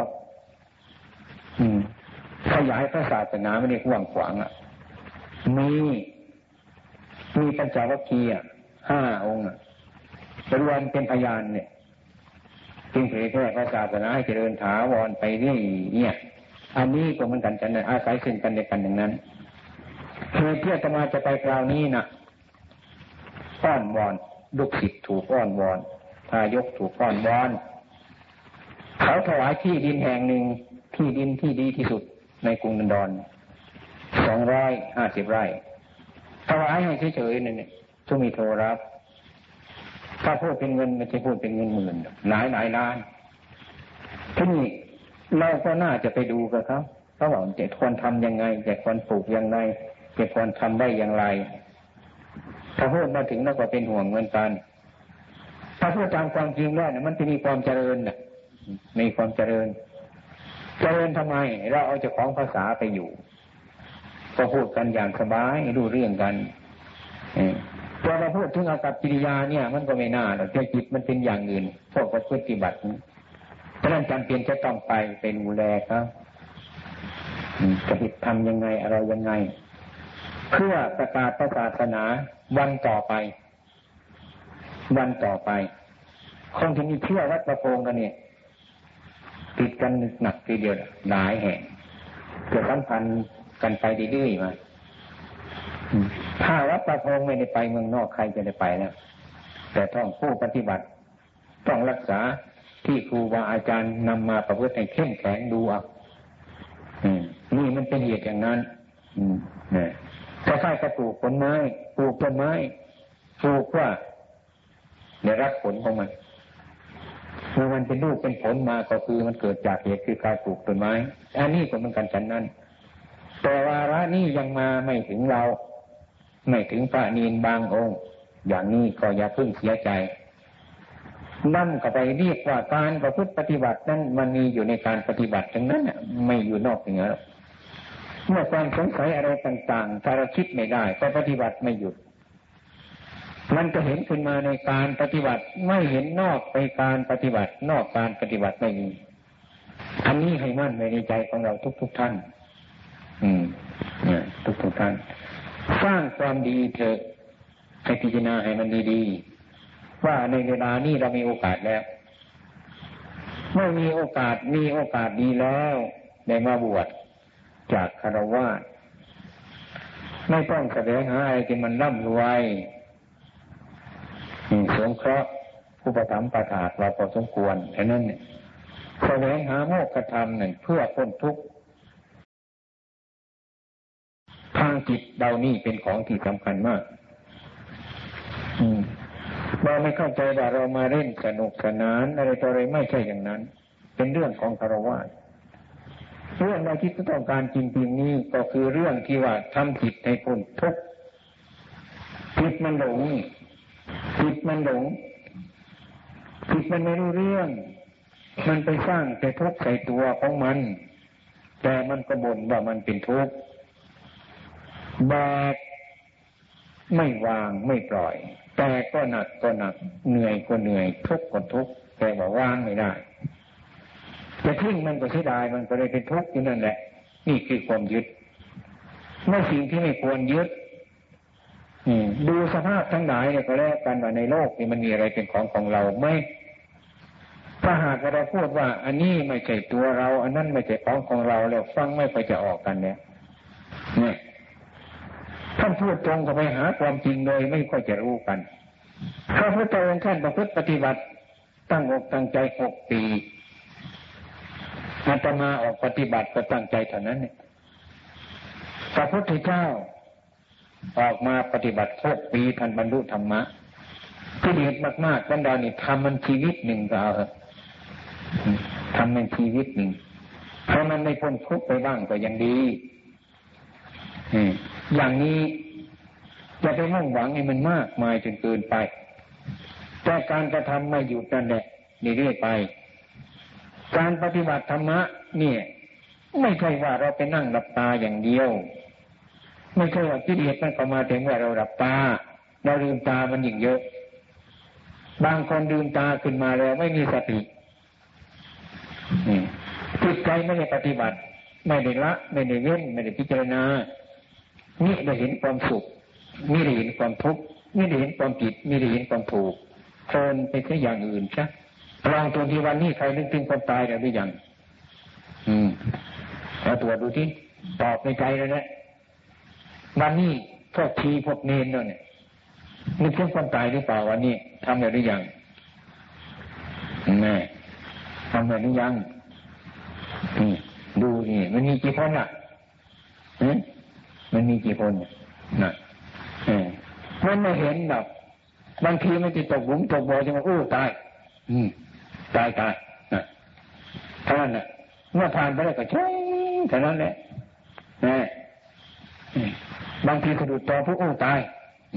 ขยายพระศาสนาไม่ได้กว้างขวางอะมีมีปัญจวัคคีย์ห้าองค์รวมเป็นพยานเนี่ยจึงเผยแพร่พระศาสนาให้เจริญถาวรไปเรื่อยเนี่ย อันนี้ก็เหมือนกันฉันอาศัยซึ่งกันและกันอย่างนั้นเหตุที่จะมาจะไปคราวนี้นะอ้อนวอนลูกศิษย์ถูกอ้อนวอนทายกถูกอ้อนวอนเขาถวายที่ดินแห่งหนึ่งที่ดินที่ดีที่สุดในกรุงนันดอนสองร้อยห้าสิบไร่ถวายให้เฉยๆนั่นเนี่ยทุมีโทรรับ ถ้าพูดเป็นเงินไม่ใช่พูดเป็นเงินหมื่นหลายหลายล้านที่นี่ เราก็น่าจะไปดูกับเขาเขาบอกจะควรทำยังไงจะควรปลูกยังไงจะควรทำได้อย่างไร ถ้าพูดมาถึงแล้วก็เป็นห่วงเหมือนกัน ถ้าพูดตามความจริงแล้วเนี่ยมันจะมีความเจริญนะมีความเจริญ เจริญทำไม เราเอาเจ้าของภาษาไปอยู่ ก็พูดกันอย่างสบายรู้เรื่องกันพอเราพูดถึงอากับกิริยาเนี่ย มันก็ไม่น่าหรอกแต่จิตมันเป็นอย่างอื่นพวกปฏิบัติะนั้นจำเป็นจะต้องไปเป็นมูแลครับจะผิดทำยังไงอะไรยังไง เพื่อประกาศศาสนาวันต่อไป วันต่อไปคนที่มีเชื่อวัดประโพงกันเนี่ยติดกันหนักทีเดียวหลายแห่งเกิดสัมพันธ์กันไปดื้อๆมาถ้าวัดประโพงไม่ได้ไปเมืองนอกใครจะได้ไปแล้วแต่ต้องผู้ปฏิบัติ ต้องรักษา ที่ครูบาอาจารย์นำมาประพฤติให้เข้มแข็งดูอะนี่มันเป็นเหตุอย่างนั้นอืมเนี่ยถ้าใครจะปลูกผลไม้ปลูกต้นไม้ปลูกว่าได้รับผลของมันเมื่อมันเป็นลูกเป็นผลมาก็คือมันเกิดจากเหตุคือการปลูกต้นไม้อันนี้ก็เหมือนกันฉันนั้น แต่วาระนี้ยังมาไม่ถึงเรา ไม่ถึงพระนีนบางองค์ อย่างนี้ก็อย่าเพึ่งเสียใจ นั่นก็ไปเรียกว่าการประพฤติปฏิบัตินั้นมันมีอยู่ในการปฏิบัติทั้งนั้นไม่อยู่นอกเหนือเมื่อความสงสัยอะไรต่างๆถ้าเราคิดไม่ได้ก็ปฏิบัติไม่หยุด มันจะเห็นขึ้นมาในการปฏิบัติไม่เห็นนอกไปการปฏิบัติ นอกการปฏิบัติไม่มีอันนี้ให้มั่นไว้ในใจของเราทุกๆทท่าน อืมเนี่ยทุกๆทท่าน สร้างความดีเถอะให้พิจารณาให้มันดีๆ ว่าในเวลานี้เรามีโอกาสแล้วเมื่อมีโอกาสมีโอกาสดีแล้วได้มาบวชจากคารวะไม่ต้องแสดงหาอะไรที่มันร่ำรวยสงเคราะห์ผู้ประทับประทาดเราพอสมควรแค่นั้นเนี่ยแสดงหาโมกขธรรมหนึ่งเพื่อพ้นทุกข์ทางจิตเรานี่เป็นของที่สำคัญมาก อืม เราไม่เข้าใจว่าเรามาเล่นสนุกสนานอะไรต่ออะไรไม่ใช่อย่างนั้น เป็นเรื่องของคารวะเรื่องเราที่ต้องการจริงๆนี้ก็คือเรื่องที่ว่าทำผิดให้พ้นทุกข์ผิดมันหลงผิดมันหลงผิดมันไม่รู้เรื่อง มันไปสร้างแต่ทุกข์ใส่ตัวของมัน แต่มันก็บ่นว่ามันเป็นทุกข์แบก ไม่วางไม่ปล่อย แต่ก็หนักก็หนัก เหนื่อยก็เหนื่อยทุกข์ก็ทุกข์แต่ว่าว่างไม่ได้จะทิ้งมันก็เสียดายมันก็เลยเป็นทุกข์อยู่นั่นแหละ นี่คือความยึดเมื่อสิ่งที่ไม่ควรยึดดูสภาพทั้งหลายเนี่ยก็แล้วกันว่าในโลกนี่มันมีอะไรเป็นของของเราไหมถ้าหากเราพูดว่า อันนี้ไม่ใช่ตัวเรา อันนั้นไม่ใช่ของของเราแล้วฟังไม่ไปจะออกกันเนี่ยเนี่ย พูดตรงก็ไปหาความจริงโดยไม่ค่อยจะรู้กันพระพุทธองค์ท่านประพฤติปฏิบัติตั้งอกตั้งใจหกปีอาตมาออกปฏิบัติก็ตั้งใจเท่านั้นเนี่ยพระพุทธเจ้าออกมาปฏิบัติหกปีท่านบรรลุธรรมะที่เด็ดมากๆกันดานี่ทำมันชีวิตหนึ่งก็เอาทำมันชีวิตหนึ่งถ้ามันไม่พ้นทุกข์ไปบ้างก็ยังดีอย่างนี้ จะไปมุ่งหวังให้มันมากมายจนเกินไป แต่การกระทำไม่หยุดนั่นแหละนี่เรื่อยไป การปฏิบัติธรรมะเนี่ยไม่ใช่ว่าเราไปนั่งหลับตาอย่างเดียว ไม่ใช่ว่ากิเลสมันเข้ามาถึงว่าเราหลับตาเราลืมตามันยิ่งเยอะ บางคนลืมตาขึ้นมาแล้วไม่มีสติจิตใจไม่ได้ปฏิบัติ ไม่ได้ละ ไม่ได้เว้นไม่ได้พิจารณานี่ได้เห็นความสุข นี่ได้เห็นความทุกข์นี่ได้เห็นความผิดนี่ได้เห็นความถูกโคนไปแค่อย่างอื่นใช่ลองตัวที่วันนี้ใครนึกถึงความตายแล้วหรือยังอืมเอาตัวดูที่ตอบในใจเลยนะวันนี้พวกทีพวกเนนเนี่ยนึกถึงความตายหรือเปล่าวันนี้ทำแล้วหรือยังแม่ทำแล้วหรือยังนี่ดูนี่มันมีกี่คนล่ะมันมีกี่คนนะ มันไม่เห็นหรอกบางทีมันจะตกหลุมตกบ่อจะมาอู้ตาย อืมตายตายนะเท่านั้นน่ะเมื่อผ่านไปแล้วก็ใช่เท่านั้นแหละนะบางทีกระดูกต่อผู้อู้ตาย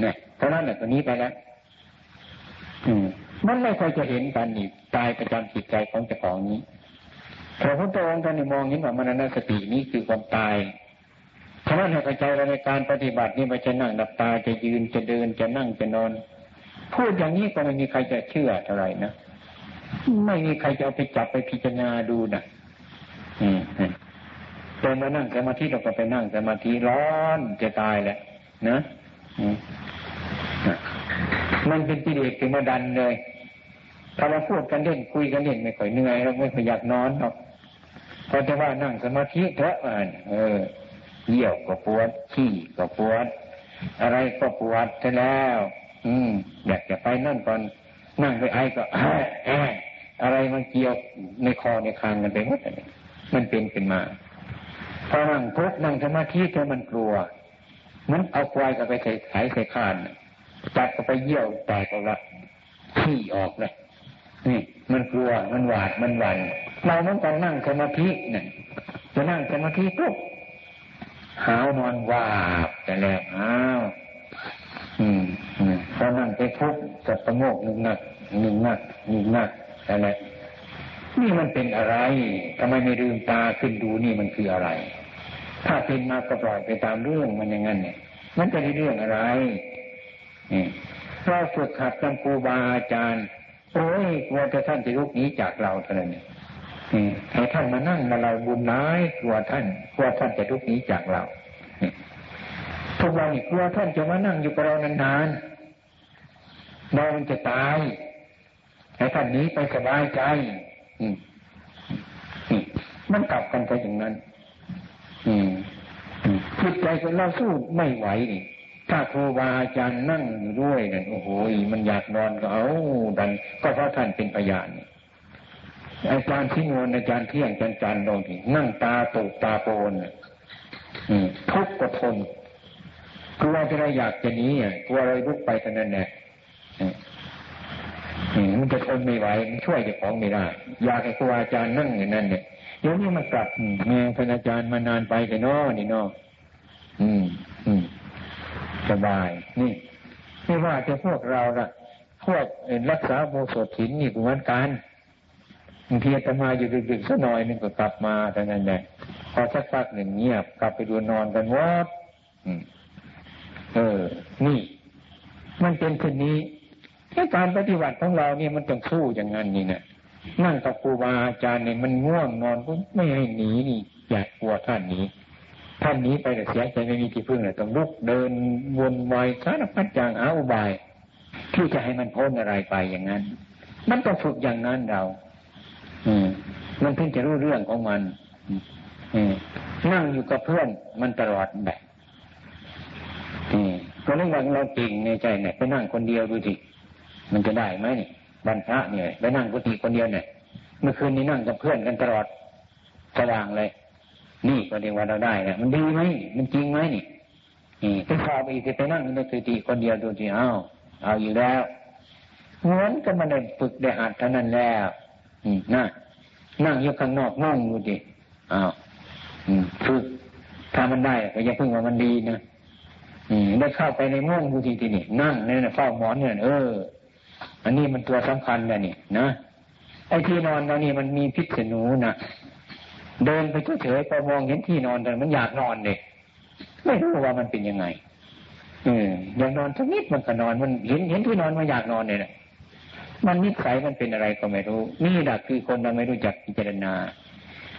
เนี่ยเท่านั้นแหละตัวนี้ไปแล้วอืมมันไม่ค่อยจะเห็นกันนี่ตายประจำจิตใจของเจ้าของนี้พระพุทธองค์ท่านมองเห็นว่ามรณสตินี้คือความตาย ฉะนั้นให้เข้าใจในการปฏิบัตินี่มันจะนั่งดับตาจะยืนจะเดินจะนั่งจะนอน พูดอย่างนี้ก็ไม่มีใครจะเชื่อเท่าไหร่นะไม่มีใครจะเอาไปจับไปพิจารณาดูนะอืมแต่มานั่งสมาธิเราก็ไปนั่งสมาธิร้อนจะตายแหละนะมันเป็นกิเลสเป็นมาดันเลยถ้าเราพูดกันเล่นคุยกันเล่นไม่ค่อยเหนื่อยเราไม่ค่อยอยากนอนหรอกพอจะว่านั่งสมาธิเถอะเออ เยี่ยวก็ปวดขี้ก็ปวด อะไรก็ปวดไปแล้ว อืมอยากจะไปนั่นก่อนนั่งไปไอก็แออะไรมันเกี่ยวในคอในคางกันไปหมดมันเป็นขึ้นมาพอนั่งพุกนั่งสมาธิเธอมันกลัว มันเอาควายก็ไปใส่ไขใส่ขานจัดก็ไปเยี่ยวแตกออกละขี้ออกเลยนี่มันกลัวมันหวาดมันหวั่นเราต้องการนั่งสมาธิเนี่ยจะนั่งสมาธิปุ๊บ หาวนอนว่าแต่แล้วอ้าวอืมเพอนั่งไปพุกข์กับประโมกหนึ่งนักหนึ่งนักหนึ่งนักแต่แล้วนี่มันเป็นอะไรทำไมไม่ลืมตาขึ้นดูนี่มันคืออะไร ถ้าเป็นมาก็ปล่อยไปตามเรื่องมันอย่างนั้นเนี่ย มันจะได้เรื่องอะไรนี่เราฝึกหัดจำครูบาอาจารย์โอ้ยกลัวจะท่านจะลุกนี้จากเราเท่านั้นเนี่ย ให้ท่านมานั่งมาเราบุญร้ายกลัวท่านกลัวท่านจะลุกนี้จากเราทุกวันนี้กลัวท่านจะมานั่งอยู่กับเรานานๆเรามันจะตายให้ท่านนี้ไปสบายใจมันกลับกันไปอย่างนั้นจิตใจของเราสู้ไม่ไหวนี่ถ้าครูบาอาจารย์นั่งอยู่ด้วยนั่นโอ้โหมันอยากนอนก็เอาดันก็เพราะท่านเป็นพยาน อาจารย์ที่งนอาจารย์เที่ยงอาจารย์จันลงที่นั่งตาตูตาโปนทุกข์ก็ทนกลัวจะเราอยากจะหนีอะกลัวเราลุกไปเท่านั้นแหละมันจะทนไม่ไหวมันช่วยเจ้าของไม่ได้อยากให้ครูอาจารย์นั่งอย่างนั้นเนี่ยเดี๋ยวนี้มันกลับแม่ท่านอาจารย์มานานไปแต่นอนี่นออืม อืมสบาย นี่ไม่ว่าจะพวกเราละพวกรักษาโมสถินนี่เหมือนกัน บางทีจะมาอยู่ดึกๆสักหน่อยนึงก็กลับมาแต่นั้นแหละพอสักพักหนึ่งเงียบกลับไปดูนอนกันวัดเออ นี่ มันเป็นคนนี้แค่การปฏิบัติของเราเนี่ยมันต้องสู้อย่างนั้นนี่นะนั่งกับครูบาอาจารย์เนี่ยมันง่วงนอนก็ไม่ให้หนีนี่ อยากกลัวท่านนี้ท่านนี้ไปแต่เสียใจไม่มีที่พึ่งเลยต้องลุกเดินวนวายสารพัดอย่างอาอุบาย ที่จะให้มันพ้นอะไรไปอย่างนั้น มันต้องฝึกอย่างนั้นเรา มันเพิ่งจะรู้เรื่องของมันอนั่งอยู่กับเพื่อนมันตลอดแบบก็เรื่งว่าเราเก่งในใจเนี่ยไปนั่งคนเดียวดูสิมันจะได้ไหมนี่บรรพระเนี่ยไปนั่งกุฏิคนเดียวเนี่ยเมื่อคืนนี้นั่งกับเพื่อนกันตลอดสว่างเลย นี่ก็เรียกว่าเราได้เนี่ยมันดีไหมมันจริงไหมนี่นี่ไปสอบอีกไปนั่งในสติคนเดียวดูที่เอาเอาอยู่แล้วเหมือนกับมันได้ฝึกได้หัดเท่านั้นแล้ว อืมน่ะนั่งอยู่ข้างนอกนั่งดูดิอ้าวฝึกถ้ามันได้ก็อย่าเพิ่งว่ามันดีนะอืมได้เข้าไปในม่วงดูทีทีนี่นั่งเนี่ยเฝ้าหมอนเนี่ยเออ อันนี้มันตัวสำคัญนะนี่นะไอ้ที่นอนเรานี่มันมีพิษหนูนะเดินไปเฉยๆพอมองเห็นที่นอนแต่มันอยากนอนเลยไม่รู้ว่ามันเป็นยังไงเอออยากนอนสักนิดมันก็นอนมันเห็นเห็นที่นอนมันอยากนอนเนี่ย มันนิสัยมันเป็นอะไรก็ไม่รู้ นี่แหละคือคนเราไม่รู้จักพิจารณา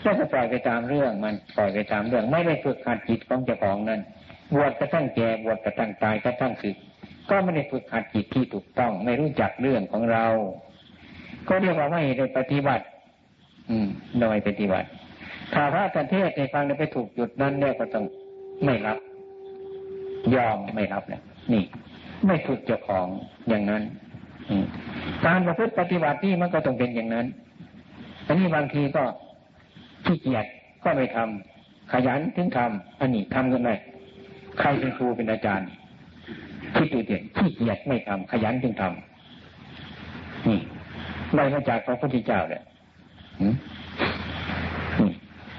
แล้วก็ปล่อยไปตามเรื่องมันปล่อยไปตามเรื่อง ไม่ได้ฝึกหัดจิตของเจ้าของนั้นบวชกระทั่งแก่บวชกระทั่งตายกระทั่งสึก ก็ไม่ได้ฝึกหัดจิตที่ถูกต้อง ไม่รู้จักเรื่องของเรา ก็เรียกว่าไม่ได้ปฏิบัติ อืมโดยปฏิบัติ ถ้าพระท่านเทศในฟังไปถูกจุดนั้นเนี่ยก็ต้องไม่รับ ยอมไม่รับเนี่ยนี่ ไม่ถูกเจ้าของอย่างนั้น อืม การประพฤติปฏิบัตินี่มันก็ต้องเป็นอย่างนั้นอันนี้บางทีก็ขี้เกียจก็ไม่ทำขยันถึงทำอันนี้ทำกันไหมใครเป็นครูเป็นอาจารย์คิดดูเด็ดขี้เกียจไม่ทำขยันถึงทำนี่ได้มาจากพระพุทธเจ้าเลย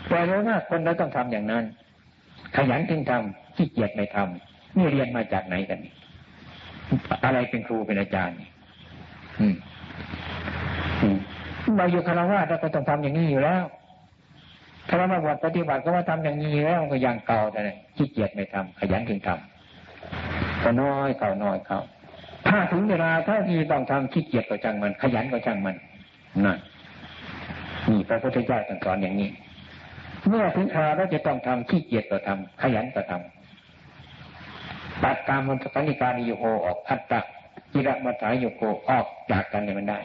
แต่รู้ว่าคนเราต้องทำอย่างนั้น ขยันถึงทำขี้เกียจไม่ทำนี่เรียนมาจากไหนกัน อะไรเป็นครูเป็นอาจารย์ มอืมเราอยู่คารวะเราก็ต้องทำอย่างนี้อยู่แล้วถ้าเรามาบวชปฏิบัติก็ว่าทำอย่างนี้แล้วก็ยังเก่าแต่ขี้เกียจไม่ทำขยันถึงทำก็น้อยเก่าน้อยเก่าถ้าถึงเวลาถ้าที่ต้องทำขี้เกียจก็จังมัน ขยันก็จังมันนั่นนี่พระพุทธเจ้าสอนอย่างนี้ เมื่อถึงคราเราจะต้องทำขี้เกียจก็ทำขยันก็ทำตัดการมันสันิการโยโกออกอัตตะ จิระมัฐายโยโกออกจากกันเนี่ยมันได้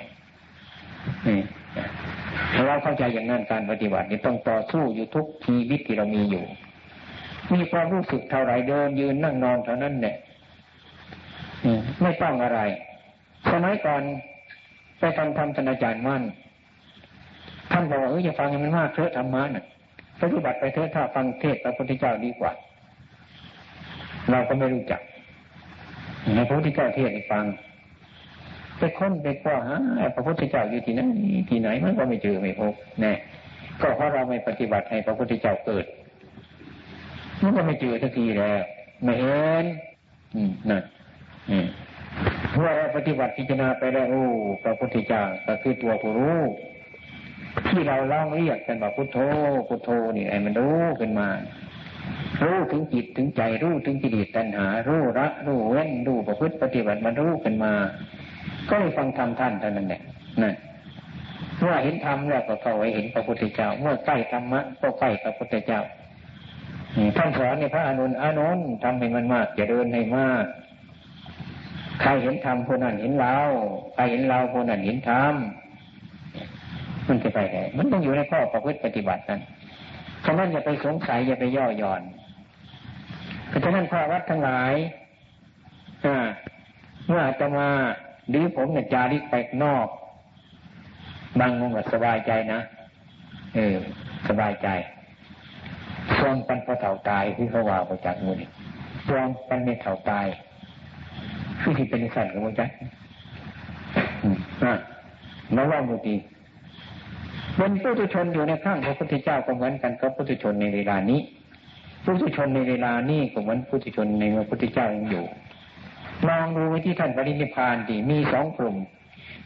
เราเข้าใจอย่างนั้นการปฏิบัตินี่ต้องต่อสู้อยู่ทุกชีวิตที่เรามีอยู่ มีความรู้สึกเท่าไรเดินยืนนั่งนอนเท่านั้นเนี่ยไม่ต้องอะไรสมัยก่อนไปทำธรรมธนาจารย์มั่นท่านบอกว่าเอออย่าฟังมันมากเถอะธรรมะน่ะปฏิบัติไปเถอะถ้าฟังเทศพระพุทธเจ้าดีกว่า เราก็ไม่รู้จัก ในพระพุทธเจ้าเทศให้ฟังไปค้นไปกว่าหาพระพุทธเจ้าอยู่ที่ไหนที่ไหนมันก็ไม่เจอไม่พบแน่ก็เพราะเราไม่ปฏิบัติให้พระพุทธเจ้าเกิดมันก็ไม่เจอสักทีแล้วไม่เห็นอืมนั่นอืมเมื่อเราปฏิบัติพิจารณาไปแล้วโอ้พระพุทธเจ้าก็คือตัวผู้รู้ที่เราเล่าเรียกกันว่าพุทโธพุทโธนี่ไอ้มันรู้ขึ้นมา รู้ถึงจิตถึงใจรู้ถึงจิตตัณหา รู้รักรู้เว้นรู้ประพฤติปฏิบัติมันรู้ขึ้นมา ก็เลยฟังธรรมท่านเท่านั้นแหละนั่นเมื่อเห็นธรรมแล้วก็เข้าไปเห็นพระพุทธเจ้า เมื่อใกล้ธรรมะก็ใกล้พระพุทธเจ้าท่านสอนในพระอนุนอนุนทำให้มันมากอย่าเดินให้มากใครเห็นธรรมคนนั้นเห็นเราใครเห็นเราคนนั้นเห็นธรรมมันจะไปไหนมันต้องอยู่ในข้อประพฤติปฏิบัตินั้นฉะนั้นอย่าไปสงสัยอย่าไปย่อหย่อน เพราะฉะนั้นข้อวัดทั้งหลายเมื่อจะมาหรือผมเนี่ยจาริกไปนอก บางงงสบายใจนะเออสบายใจช่วงปันพอเถ่าตายที่เขาว่าประจักมือช่วงปันไม่เถ่าตายคือที่เป็นสัตว์ของมันจ้ะอ่าน้องว่ามุตีเป็นผู้ทุชนอยู่ในข้างพระพุทธเจ้าก็เหมือนกันกับผู้ทุชนในเวลานี้ ผู้ทุชนในเวลานี้ก็เหมือนผู้ทุชนในพระพุทธเจ้ายังอยู่ลองดูที่ท่านปรินิพานดีมีสองกลุ่ม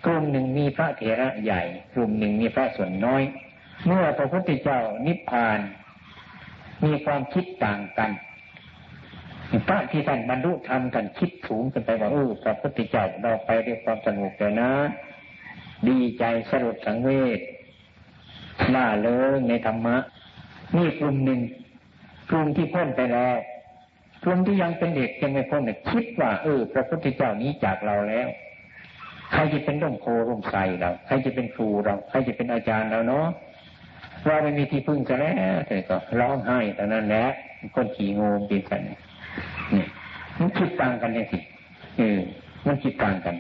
กลุ่มหนึ่งมีพระเถระใหญ่ กลุ่มหนึ่งมีพระส่วนน้อย เมื่อพระพุทธเจ้านิพพาน มีความคิดต่างกันพระที่ท่านบรรลุธรรมท่านคิดสูงขึ้นไปว่าเออพระพุทธเจ้าเราไปด้วยความสงบแต่นะ ดีใจสรุปสังเวชน่าเลิงในธรรมะนี่กลุ่มหนึ่ง กลุ่มที่พ้นไปแล้วกลุ่มที่ยังเป็นเด็กยังไม่พ้นเนี่ยคิดว่าเออพระพุทธเจ้านี้จากเราแล้ว ใครจะเป็นร่มโพร่มใสเราใครจะเป็นครูเรา ใครจะเป็นอาจารย์เราเนาะเราไม่มีที่พึ่งกันแล้วแต่ก็ร้องไห้แต่นั้นแหละคนขี่งูปีกันนี่มันคิดต่างกันเนี่ยสิเออมันคิดต่างกัน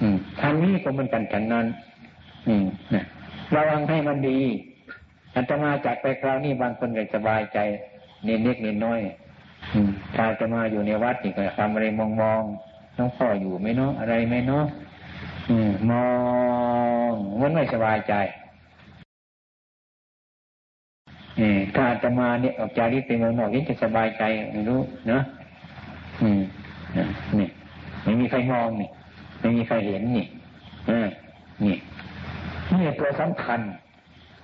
อืมทางนี้ก็มันกันกันนั้น อืมนะระวังให้มันดี อัตมาจากไปคราวนี้บางคนก็สบายใจเน้นเล็กเน้นน้อยถ้าจะมาอยู่ในวัดนี่ก็ทำอะไรมองมองน้องพ่ออยู่ไหมเนาะอะไรไหมเนาะมองมันไม่สบายใจถ้าจะมาเนี่ยออกจากที่เป็นเมืองนอกนี่จะสบายใจไม่รู้เนาะอืมนี่ไม่มีใครมองนี่ไม่มีใครเห็นนี่อ่านี่นี่ตัวสำคัญ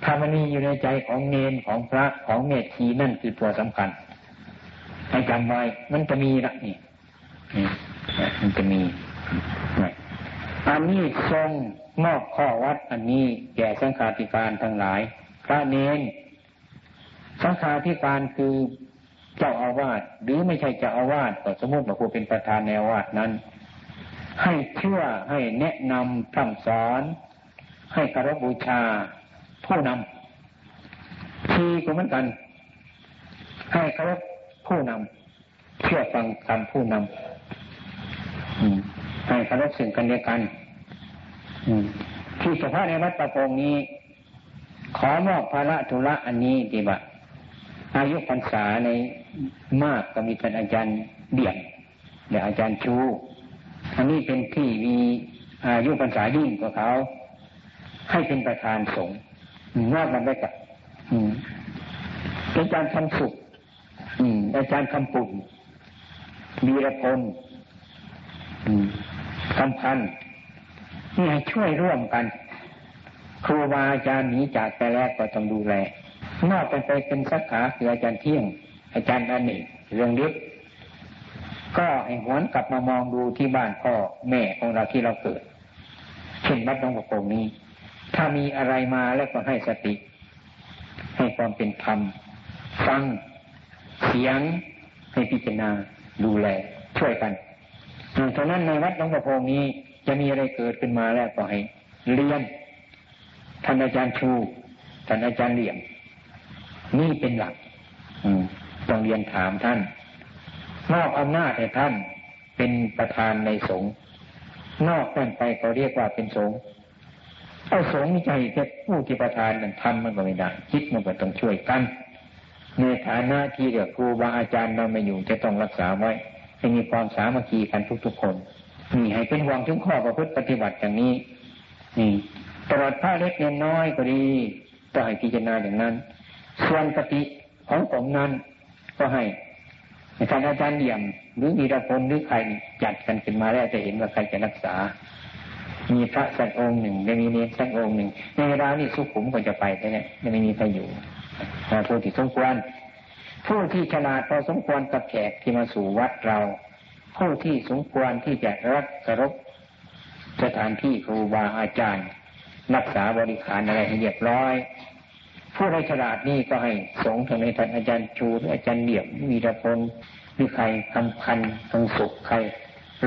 ธรรมนีอยู่ในใจของเนนของพระของเมธีนั่นคือตัวสำคัญให้จำไว้มันจะมีละนี่มันจะมีอันนี้ทรงมอบข้อวัดอันนี้แก่สังฆาธิการทั้งหลาย พระเนนสังฆาธิการคือเจ้าอาวาสหรือไม่ใช่เจ้าอาวาสก็สมมติว่าผู้เป็นประธานในอาวาสนั้น ให้เชื่อให้แนะนำคำสอน ให้กรบูชา ผู้นำทีก็เหมือนกัน ให้เคารพผู้นำเชื่อฟังคำผู้นำให้เคารพสิ่งกันเดียกันที่เฉพาะในวัดประโงนี้ ขอมอบภาระธุระอันนี้ดีบ่าอายุพรรษาในมากก็มีท่านอาจารย์เดี่ยงเดี๋ยวอาจารย์ชูอันนี้เป็นที่มีอายุพรรษายิ่งกว่าเขา ให้เป็นประธานสงฆ์ นอกมันได้กับอาจารย์คำสุขอาจารย์คำปุ่นบีรพลคำพันนี่ให้ช่วยร่วมกัน ครูบาอาจารย์หนีจากไปแล้วก็ต้องดูแลนอกไปไปเป็นสักขาคืออาจารย์เที่ยง อาจารย์อันนี้เรื่องลึกก็ให้หวนกลับมามองดูที่บ้านพ่อแม่ของเราที่เราเกิดเช่นวัดหลวงปู่โป่งนี้ ถ้ามีอะไรมาแล้วก็ให้สติ ให้ความเป็นธรรม ฟัง เสียง ให้พิจารณาดูแล ช่วยกันฉะนั้นในวัดหลวงปู่โป่งนี้ จะมีอะไรเกิดขึ้นมาแล้วก็ให้เรียนท่านอาจารย์ชูท่านอาจารย์เหลี่ยม นี่เป็นหลักต้องเรียนถามท่านมอบอำนาจให้ท่านเป็นประธานในสงฆ์นอกนั้นไปเขาเรียกว่าเป็นสงฆ์ เอาสงฆ์ใจแค่ผู้ที่ประธานนั้นทำมันก็ไม่ได้คิดมันก็ต้องช่วยกันในฐานะที่เดียกครูบาอาจารย์เราไม่อยู่จะต้องรักษาไว้ให้มีความสามัคคีกันทุกๆคนนี่ให้เป็นห่วงทุกข้อประพฤติปฏิบัติอย่างนี้นี่ตลอดผ้าเล็กเนน้อยก็ดีต้องให้พิจารณาอย่างนั้น ส่วนปฏิของผมนั้น ก็ให้อาจารย์อาจารย์เดี่ยมหรือมีระพลหรือใครจัดกันขึ้นมาแล้วจะเห็นว่าใครจะรักษา มีพระสักองค์หนึ่งจะมีเนรสักองค์หนึ่งในเวลานี้สุขุมก็จะไปแต่เนี่ยไม่มีใครอยู่ผู้ที่สมควร ผู้ที่ฉลาดพอสมควรกับแขกที่มาสู่วัดเรา ผู้ที่สมควรที่จะรักเคารพสถานที่ครูบาอาจารย์ รักษาบริขารอะไรให้เรียบร้อย ผู้ใดฉลาดนี่ก็ให้สงฆ์ทางในท่านอาจารย์ชูหรืออาจารย์เดี่ยมมีระพลหรือใครคำพันทางสุขใคร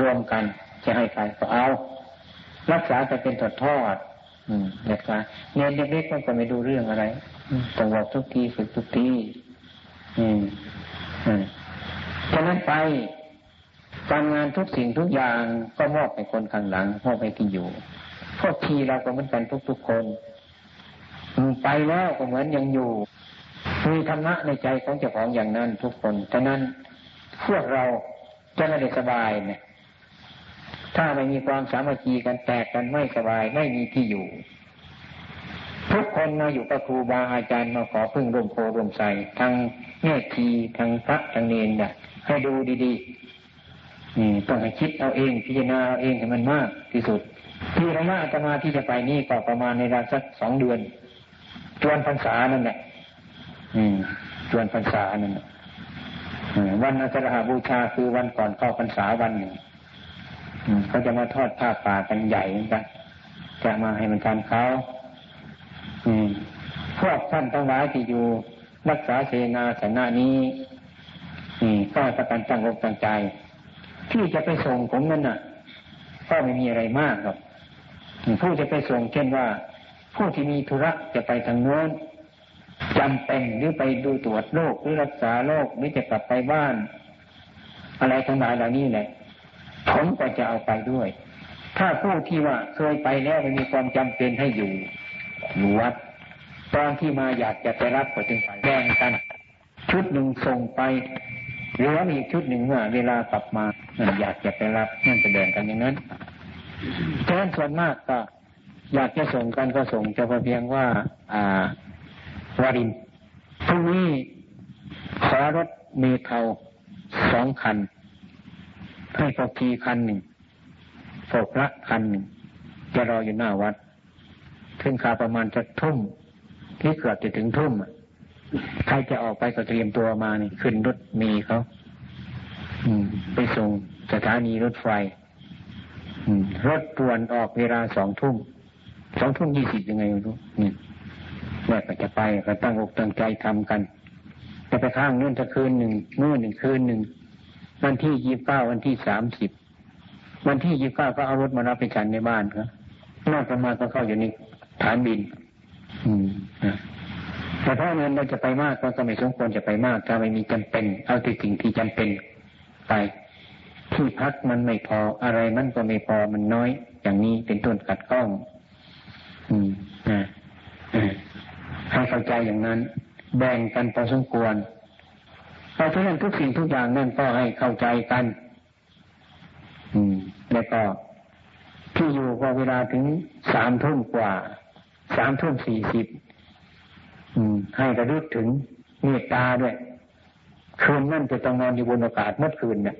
ร่วมกันจะให้ใครก็เอา รักษาจะเป็นทอดทอดอืมรักษาเนียนเล็กๆมันก็ไม่ดูเรื่องอะไรต้องบอกทุกทีฝึกทุกทีอืมอืมฉะนั้นไปการงานทุกสิ่งทุกอย่างก็มอบให้คนข้างหลังมอบให้ที่อยู่พวกทีเราก็เหมือนกันทุกๆคนไปแล้วก็เหมือนยังอยู่มีธรรมะในใจของเจ้าของอย่างนั้นทุกคนฉะนั้นพวกเราจะไม่ได้สบายเนี่ย ถ้าไม่มีความสามัคคีกันแตกกันไม่สบายไม่มีที่อยู่ ทุกคนมาอยู่กับครูบาอาจารย์มาขอพึ่งร่มโพร่มใสทั้งแม่ทีทั้งพระทั้งเนรเนี่ยให้ดูดีๆต้องให้คิดเอาเองพิจารณาเอาเองให้มันมากที่สุดที่ระยะอาตมาที่จะไปนี่ก็ประมาณในเวลาสักสองเดือนจวนพรรษานั่นแหละอืมจวนพรรษานั่นวันอาสาฬหบูชาคือวันก่อนเข้าพรรษาวันหนึ่ง เขาจะมาทอดผ้าป่ากันใหญ่เหมือนกันจะมาให้มันทำเขาพวกท่านทั้งหลายที่อยู่รักษาเสนาสนะนี้ก็ประกันตั้งอกตั้งใจ ที่จะไปส่งผมนั่นน่ะ ก็ไม่มีอะไรมากหรอกผู้จะไปส่งเช่นว่า ผู้ที่มีธุระจะไปทางโน้นจำเป็นหรือไปดูตรวจโรคหรือรักษาโรคหรือจะกลับไปบ้าน อะไรทั้งหลายเหล่านี้แหละ ผมก็จะเอาไปด้วย ถ้าผู้ที่ว่าเคยไปแล้วมันมีความจำเป็นให้อยู่อยู่วัดตอนที่มาอยากจะไปรับก็จึงไปแบ่งกัน ชุดหนึ่งส่งไปหรือว่ามีชุดหนึ่งว่าเวลากลับมาอยากจะไปรับนั่นจะแบ่งกันอย่างนั้นแทนส่วนมากก็ อยากจะส่งกันก็ส่งจะเพียงว่า อ่าวารินพรุ่งนี้ขอรถเมเทาสองคัน ให้พกทีคันหนึ่งพกพระคันหนึ่งจะรออยู่หน้าวัดถึงคาประมาณจะทุ่มที่เกือบจะถึงทุ่มใครจะออกไปก็เตรียมตัวมานี่ขึ้นรถมีเขาไปส่งสถานีรถไฟรถตวนออกเวลาสองทุ่มสองทุ่มยี่สิบยังไงไม่รู้นี่แม่ก็จะไปก็ตั้งอกตั้งใจทำกันจะไปข้างนู่นจะคืนหนึ่งนู่นหนึ่งคืนหนึ่ง วันที่ยี่สิบเก้าวันที่สามสิบวันที่ยี่สิบเก้าก็เอารถมารับไปฉันในบ้านครับนอกประมาก็เข้าอยู่ในฐานบิน อืมแต่ถ้าเงินเราจะไปมากก็ไม่สมควรจะไปมากถ้าไม่มีจำเป็น เอาที่สิ่งที่จำเป็นไป ที่พักมันไม่พออะไรมันก็ไม่พอมันน้อย อย่างนี้เป็นต้นกัดก้อง อืมนะให้เข้าใจอย่างนั้น แบ่งกันพอสมควร เพราะฉะนั้นทุกสิ่งทุกอย่างนั่นก็ให้เข้าใจกัน อืม แล้วก็ที่อยู่ก็เวลาถึงสามทุ่มกว่า สามทุ่มสี่สิบให้ระลึกถึงเมตตาด้วย คืนนั่นจะต้องนอนอยู่บนอากาศเมื่อคืนเนี่ย